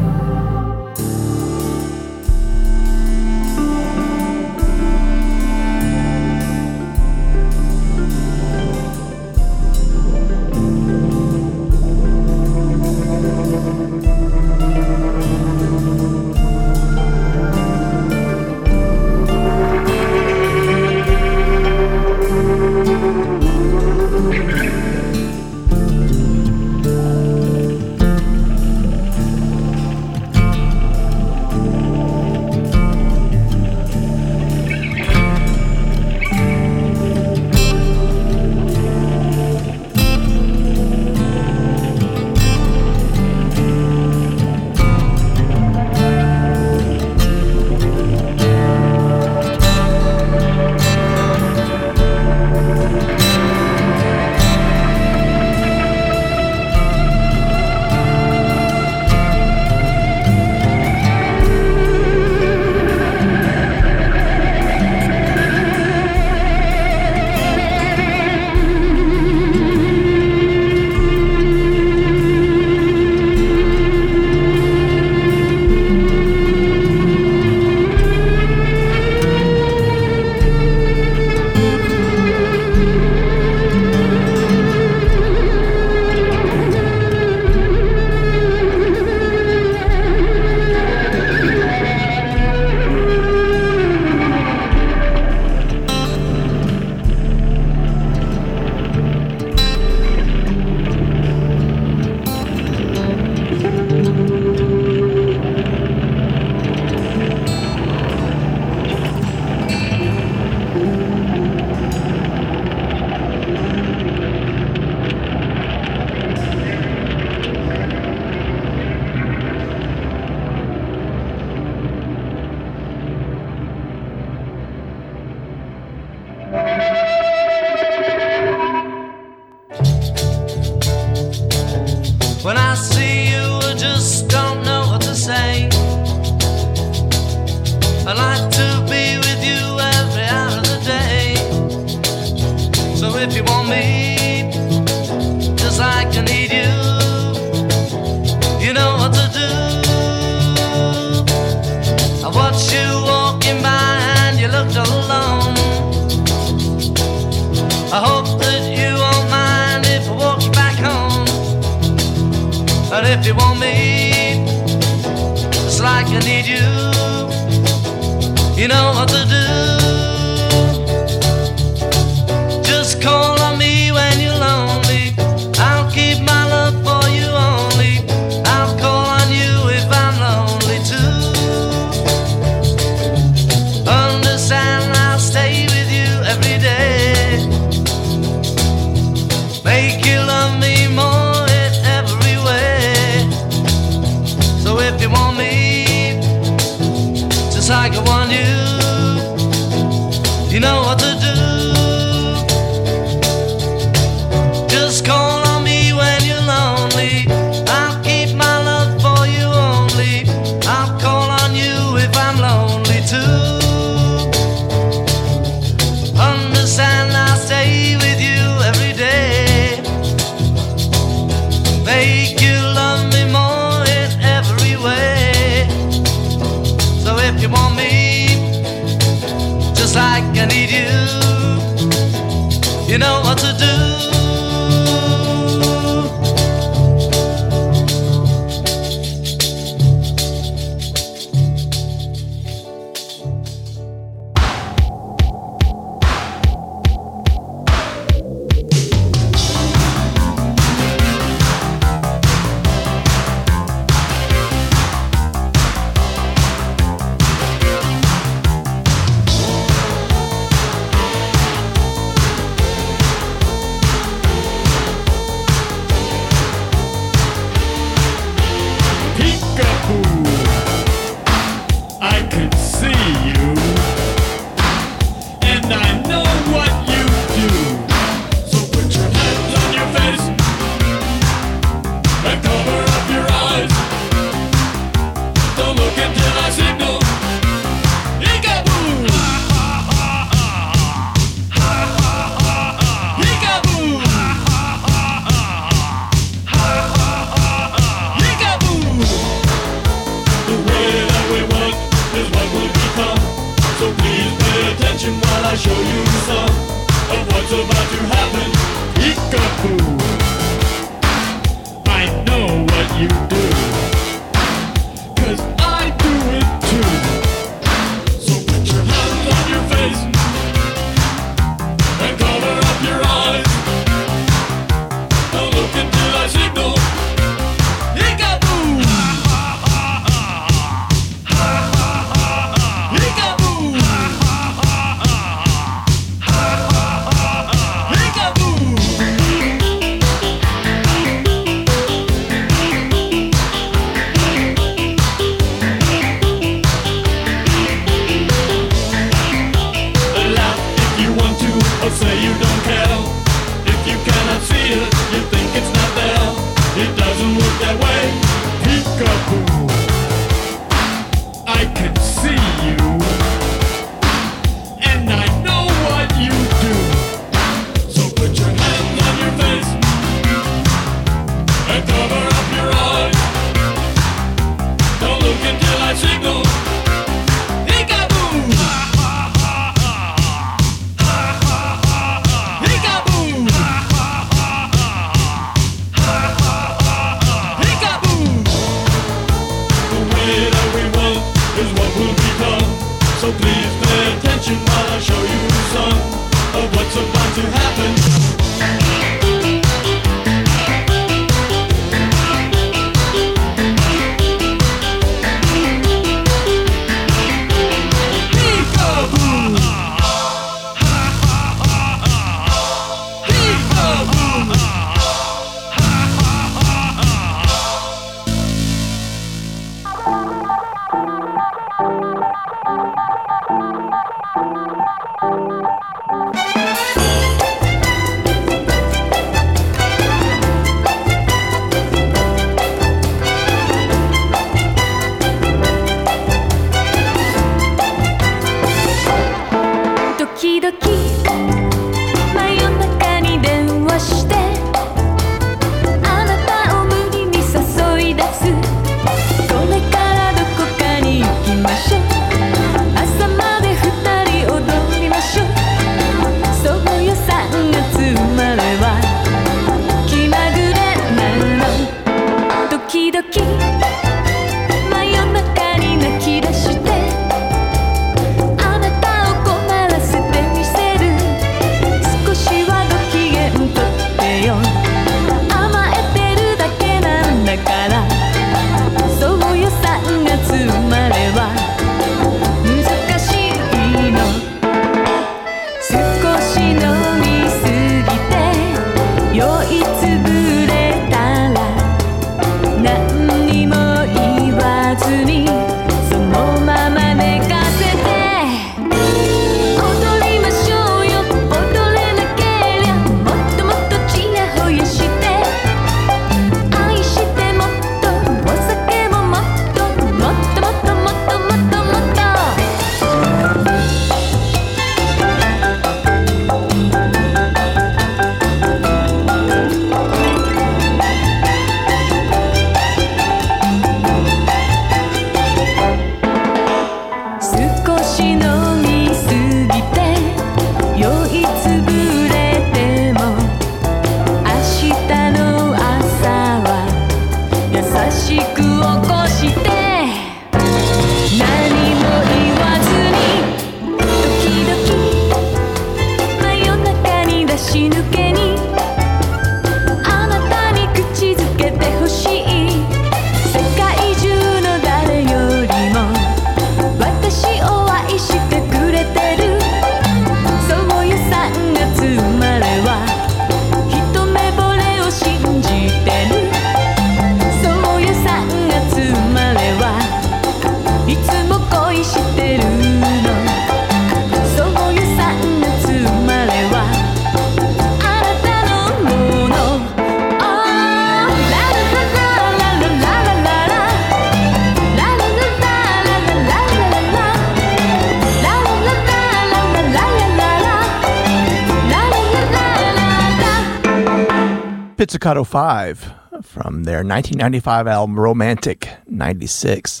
Pizzicato 5 from their 1995 album Romantic 96,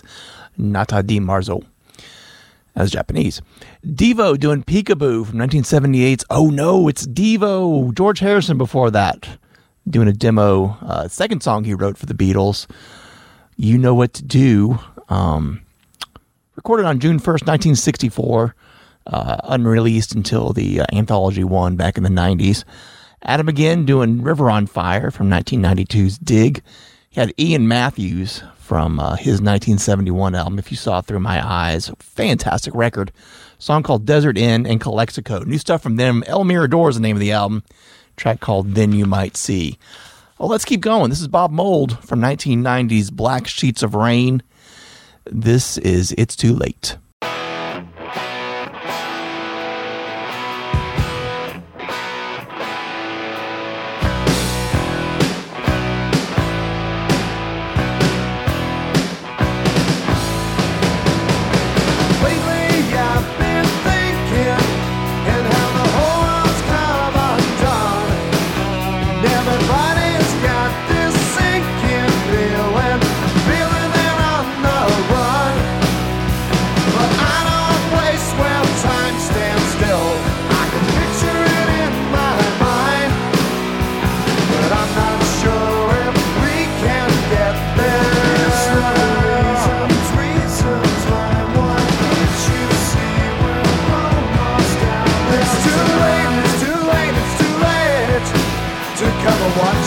Nata di Marzo. That was Japanese. Devo doing Peekaboo from 1978's Oh No, It's Devo. George Harrison before that doing a demo, uh, second song he wrote for the Beatles, You Know What to Do. Um, recorded on June 1st, 1964, uh, unreleased until the uh, anthology one back in the 90s. Adam again doing River on Fire from 1992's Dig. He had Ian Matthews from uh, his 1971 album, If You Saw Through My Eyes. Fantastic record. Song called Desert Inn and Calexico. New stuff from them. El Mirador is the name of the album. Track called Then You Might See. Well, let's keep going. This is Bob Mould from 1990's Black Sheets of Rain. This is It's Too Late.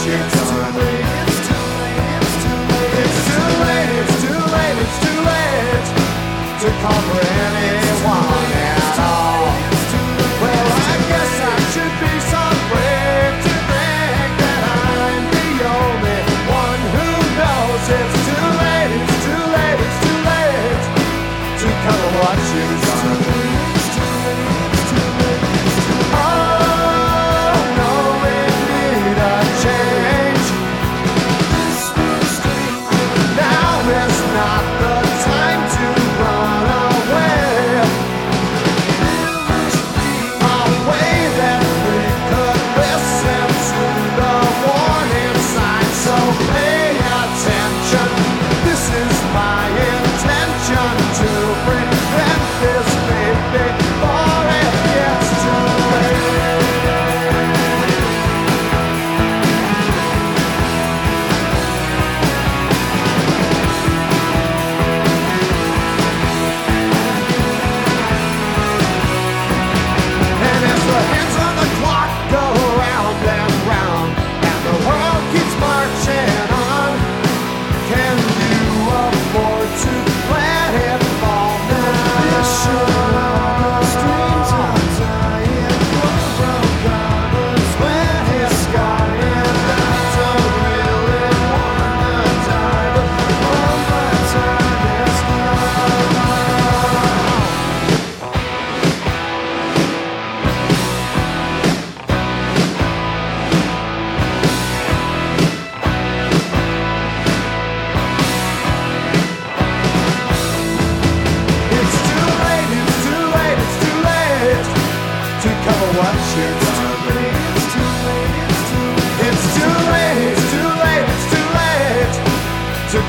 Yes.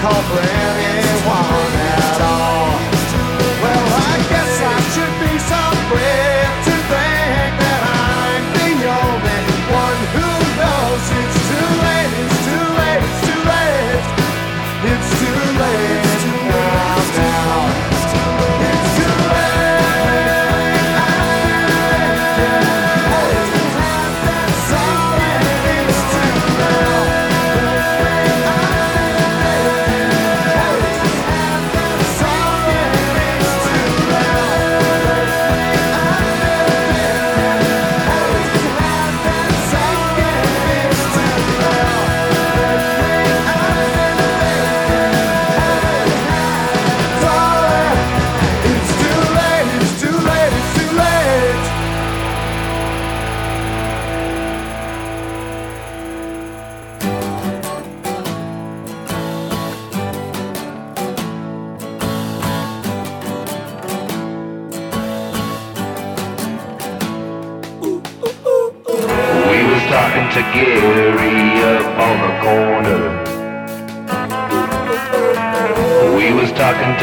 culprit.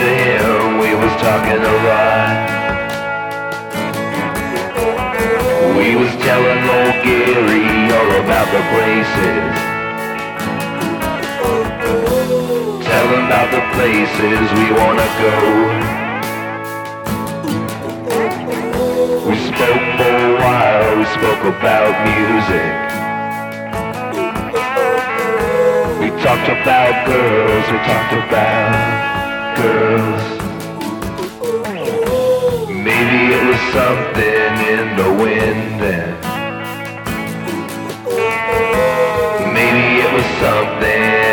we was talking a lot. We was telling old Gary all about the places. Tell about the places we wanna go. We spoke for a while, we spoke about music. We talked about girls, we talked about girls. Maybe it was something in the wind then. Maybe it was something.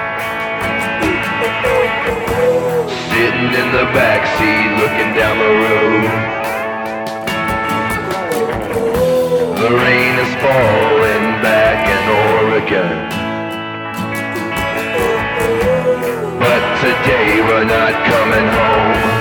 friend in the backseat looking down the road. The rain is falling back in Oregon. But today we're not coming home.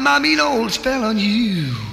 my mean old spell on you.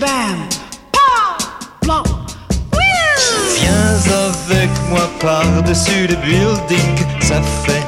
bam, pow, Viens avec moi par-dessus le building, ça fait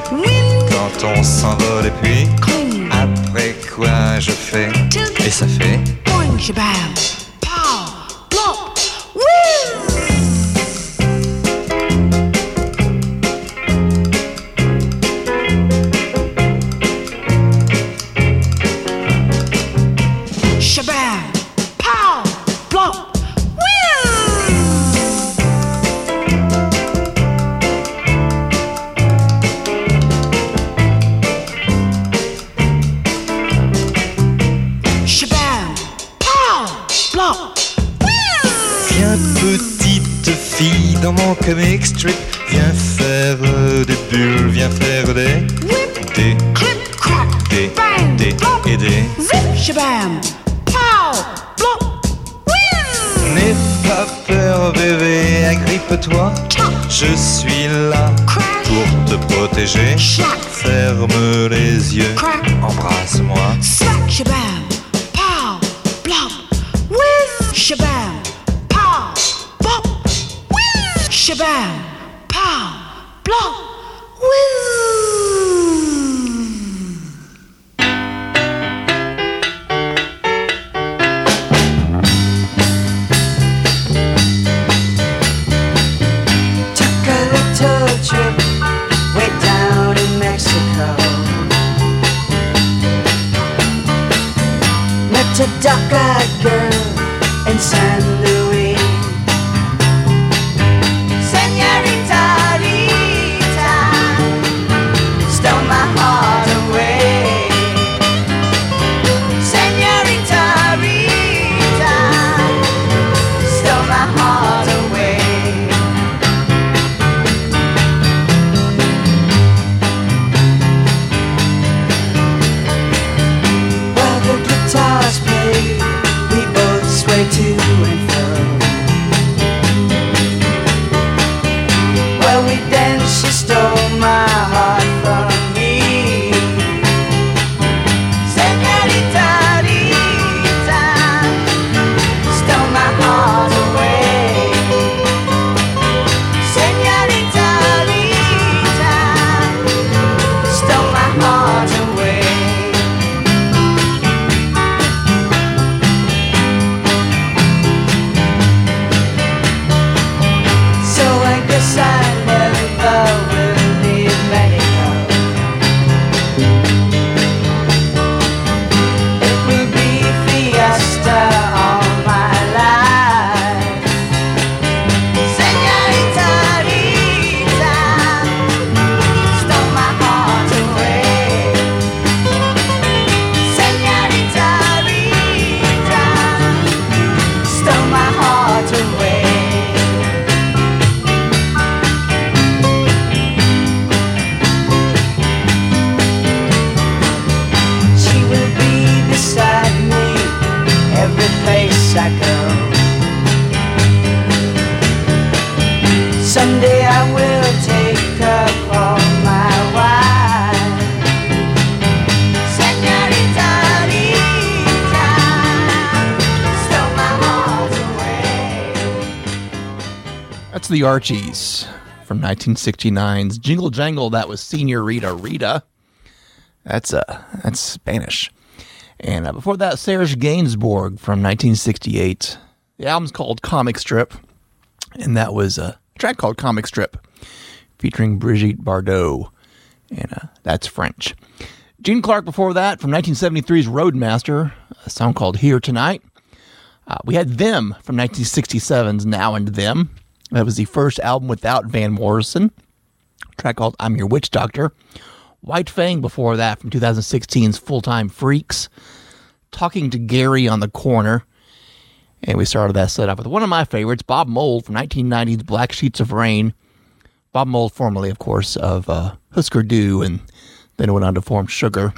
Archies from 1969's Jingle Jangle. That was Senorita Rita. Rita. That's uh, that's Spanish. And uh, before that, Serge Gainsbourg from 1968. The album's called Comic Strip, and that was a track called Comic Strip, featuring Brigitte Bardot, and uh, that's French. Gene Clark before that from 1973's Roadmaster, a song called Here Tonight. Uh, we had Them from 1967's Now and Them. That was the first album without Van Morrison. A track called I'm Your Witch Doctor. White Fang before that from 2016's Full Time Freaks. Talking to Gary on the Corner. And we started that set up with one of my favorites, Bob Mould from 1990's Black Sheets of Rain. Bob Mould, formerly, of course, of uh, Husker Du, and then went on to form Sugar.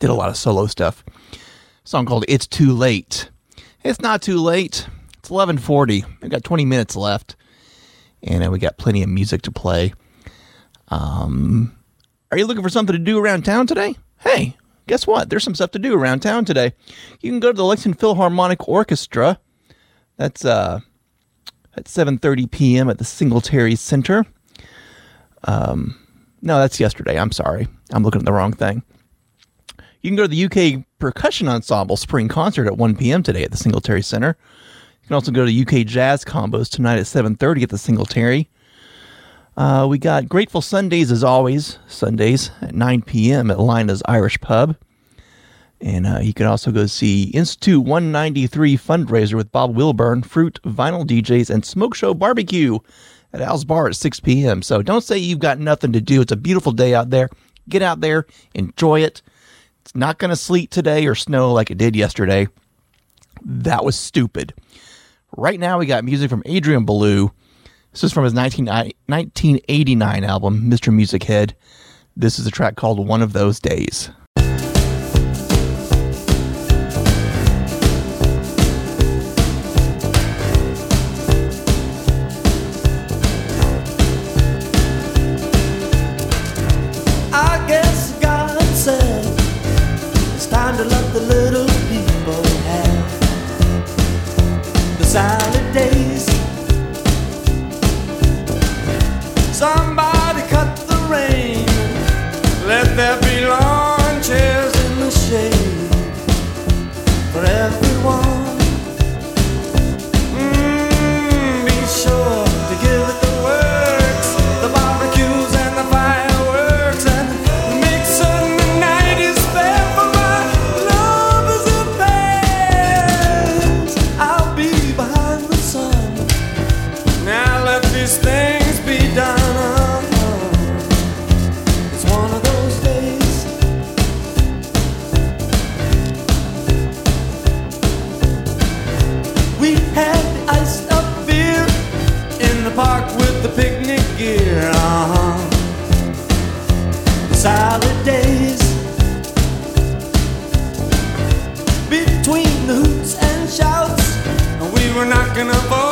Did a lot of solo stuff. song called It's Too Late. It's not too late. It's 11:40. I've got 20 minutes left, and uh, we got plenty of music to play. Um, are you looking for something to do around town today? Hey, guess what? There's some stuff to do around town today. You can go to the Lexington Philharmonic Orchestra. That's uh at 7:30 p.m. at the Singletary Center. Um, no, that's yesterday. I'm sorry. I'm looking at the wrong thing. You can go to the UK Percussion Ensemble Spring Concert at 1 p.m. today at the Singletary Center. You can also go to UK Jazz Combos tonight at 7:30 at the Singletary. Uh, we got Grateful Sundays as always, Sundays at 9 p.m. at Lynagh's Irish Pub. And uh, you can also go see Institute 193 fundraiser with Bob Wilburn, Fruit, Vinyl DJs, and Smoke Show Barbecue at Al's Bar at 6 p.m. So don't say you've got nothing to do. It's a beautiful day out there. Get out there, enjoy it. It's not going to sleet today or snow like it did yesterday. That was stupid. Right now, we got music from Adrian Belew. This is from his 19, uh, 1989 album, Mr. Music Head. This is a track called One of Those Days. Somebody cut the rain, let there be lawn chairs in the shade for everyone. Rocking a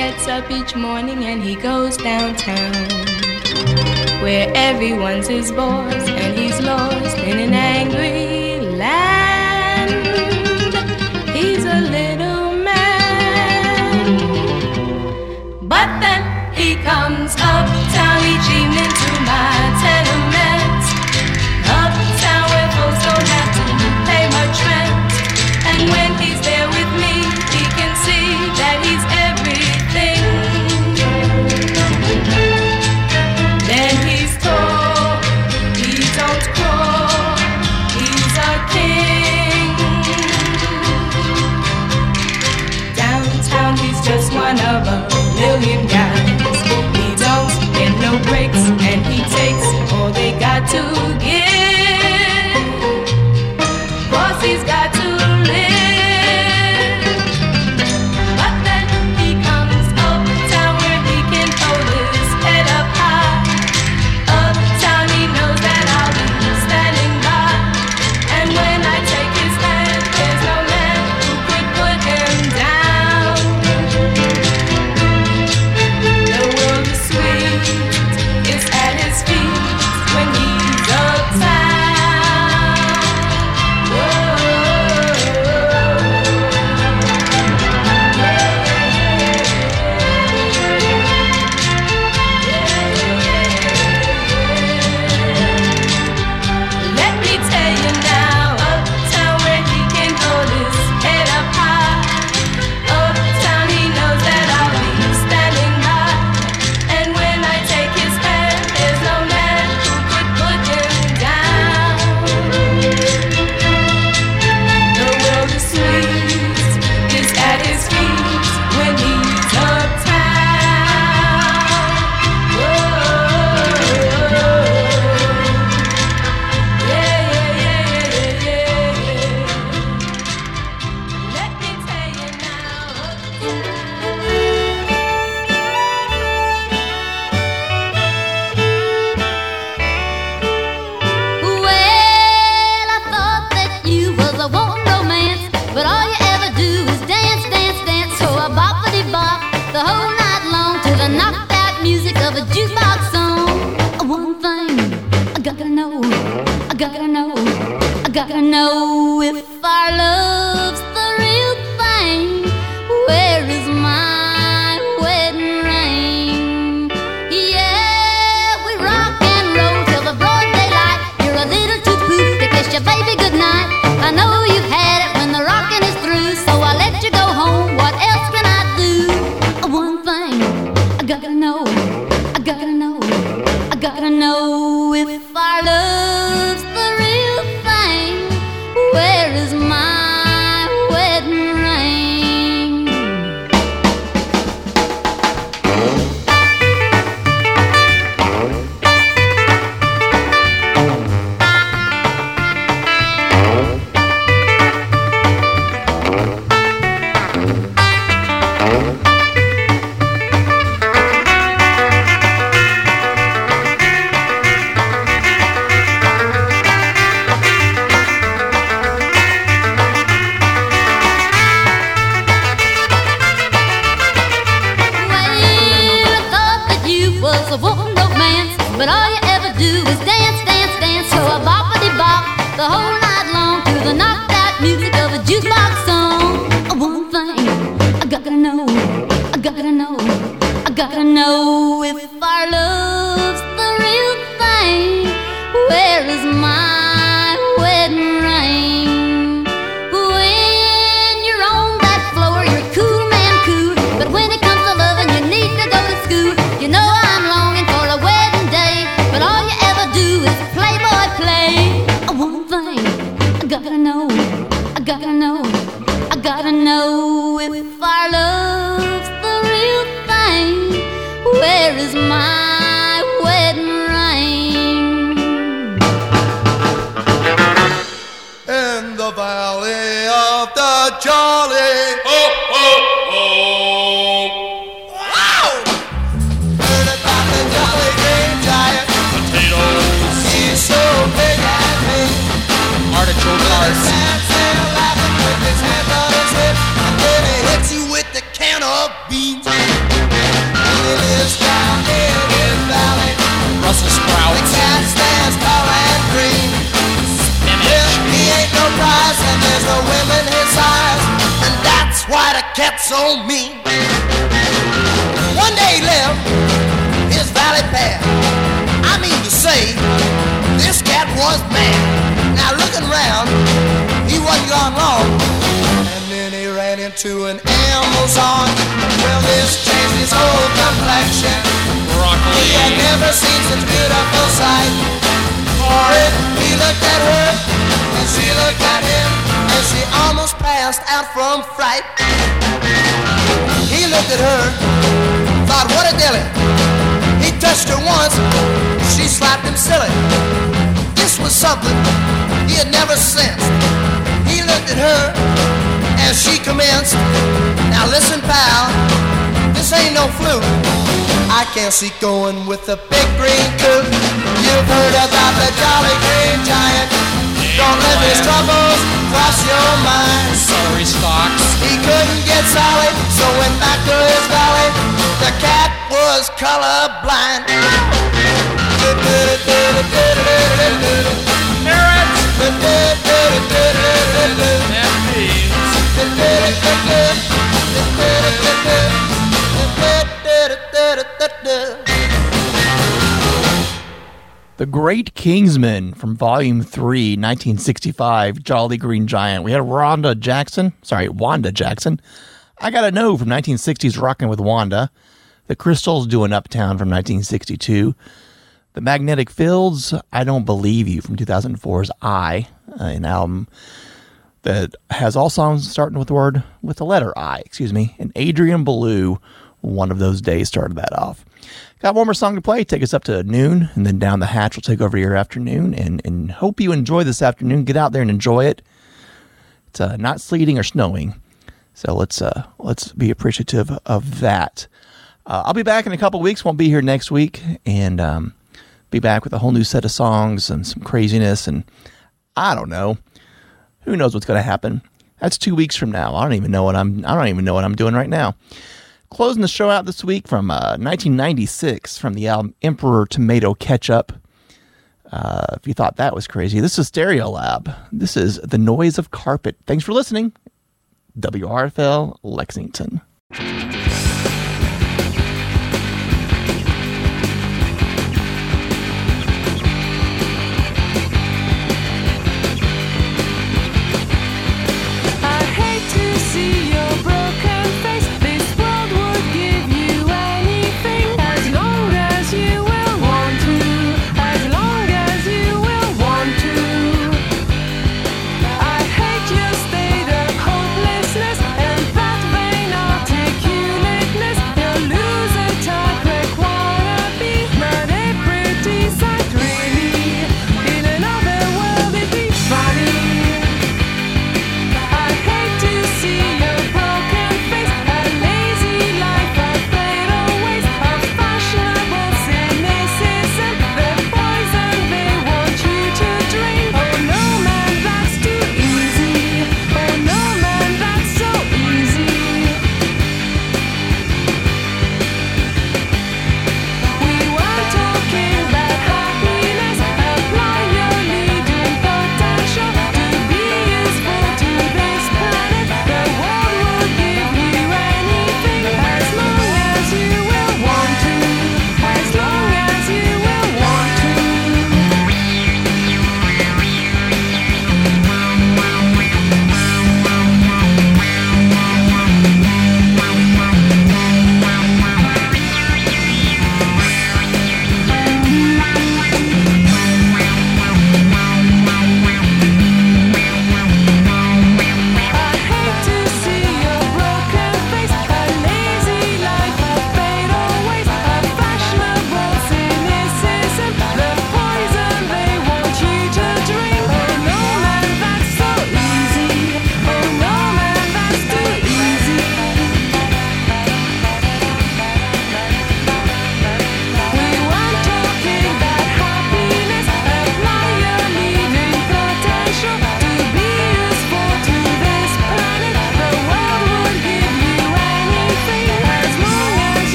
gets up each morning and he goes downtown where everyone's his boss and he's lost in an angry land. He's a little man, but then he comes up. to No. Into an Amazon. Well, this changed his whole complexion. Broccoli. He had never seen such beautiful sight. For it, he looked at her, and she looked at him, and she almost passed out from fright. He looked at her, thought, what a dilly. He touched her once, she slapped him silly. This was something he had never sensed. He looked at her as she commenced. Now listen, pal, this ain't no fluke. I can't see going with a big green coat. You've heard about the Jolly Green Giant. Don't let his troubles cross your mind. Sorry, Stocks. He couldn't get solid, so went back to his valley. The cat was colorblind. <laughs> The Great Kingsmen from Volume 3, 1965, Jolly Green Giant. We had Rhonda Jackson, sorry, Wanda Jackson. I Gotta Know from 1960s Rockin' with Wanda. The Crystals doing Uptown from 1962. The Magnetic Fields, I Don't Believe You from 2004's I, uh, an album that has all songs starting with the word, with the letter I, excuse me. And Adrian Belew, one of those days, started that off. Got one more song to play, take us up to noon, and then down the hatch will take over your afternoon. And, and hope you enjoy this afternoon. Get out there and enjoy it. It's uh, not sleeting or snowing, so let's uh, let's be appreciative of that. Uh, I'll be back in a couple weeks. Won't be here next week, and um, be back with a whole new set of songs and some craziness. And I don't know, who knows what's going to happen. That's two weeks from now. I don't even know what I'm. I don't even know what I'm doing right now. Closing the show out this week from uh, 1996 from the album Emperor Tomato Ketchup. Uh, if you thought that was crazy, this is Stereolab. This is The Noise of Carpet. Thanks for listening. WRFL Lexington.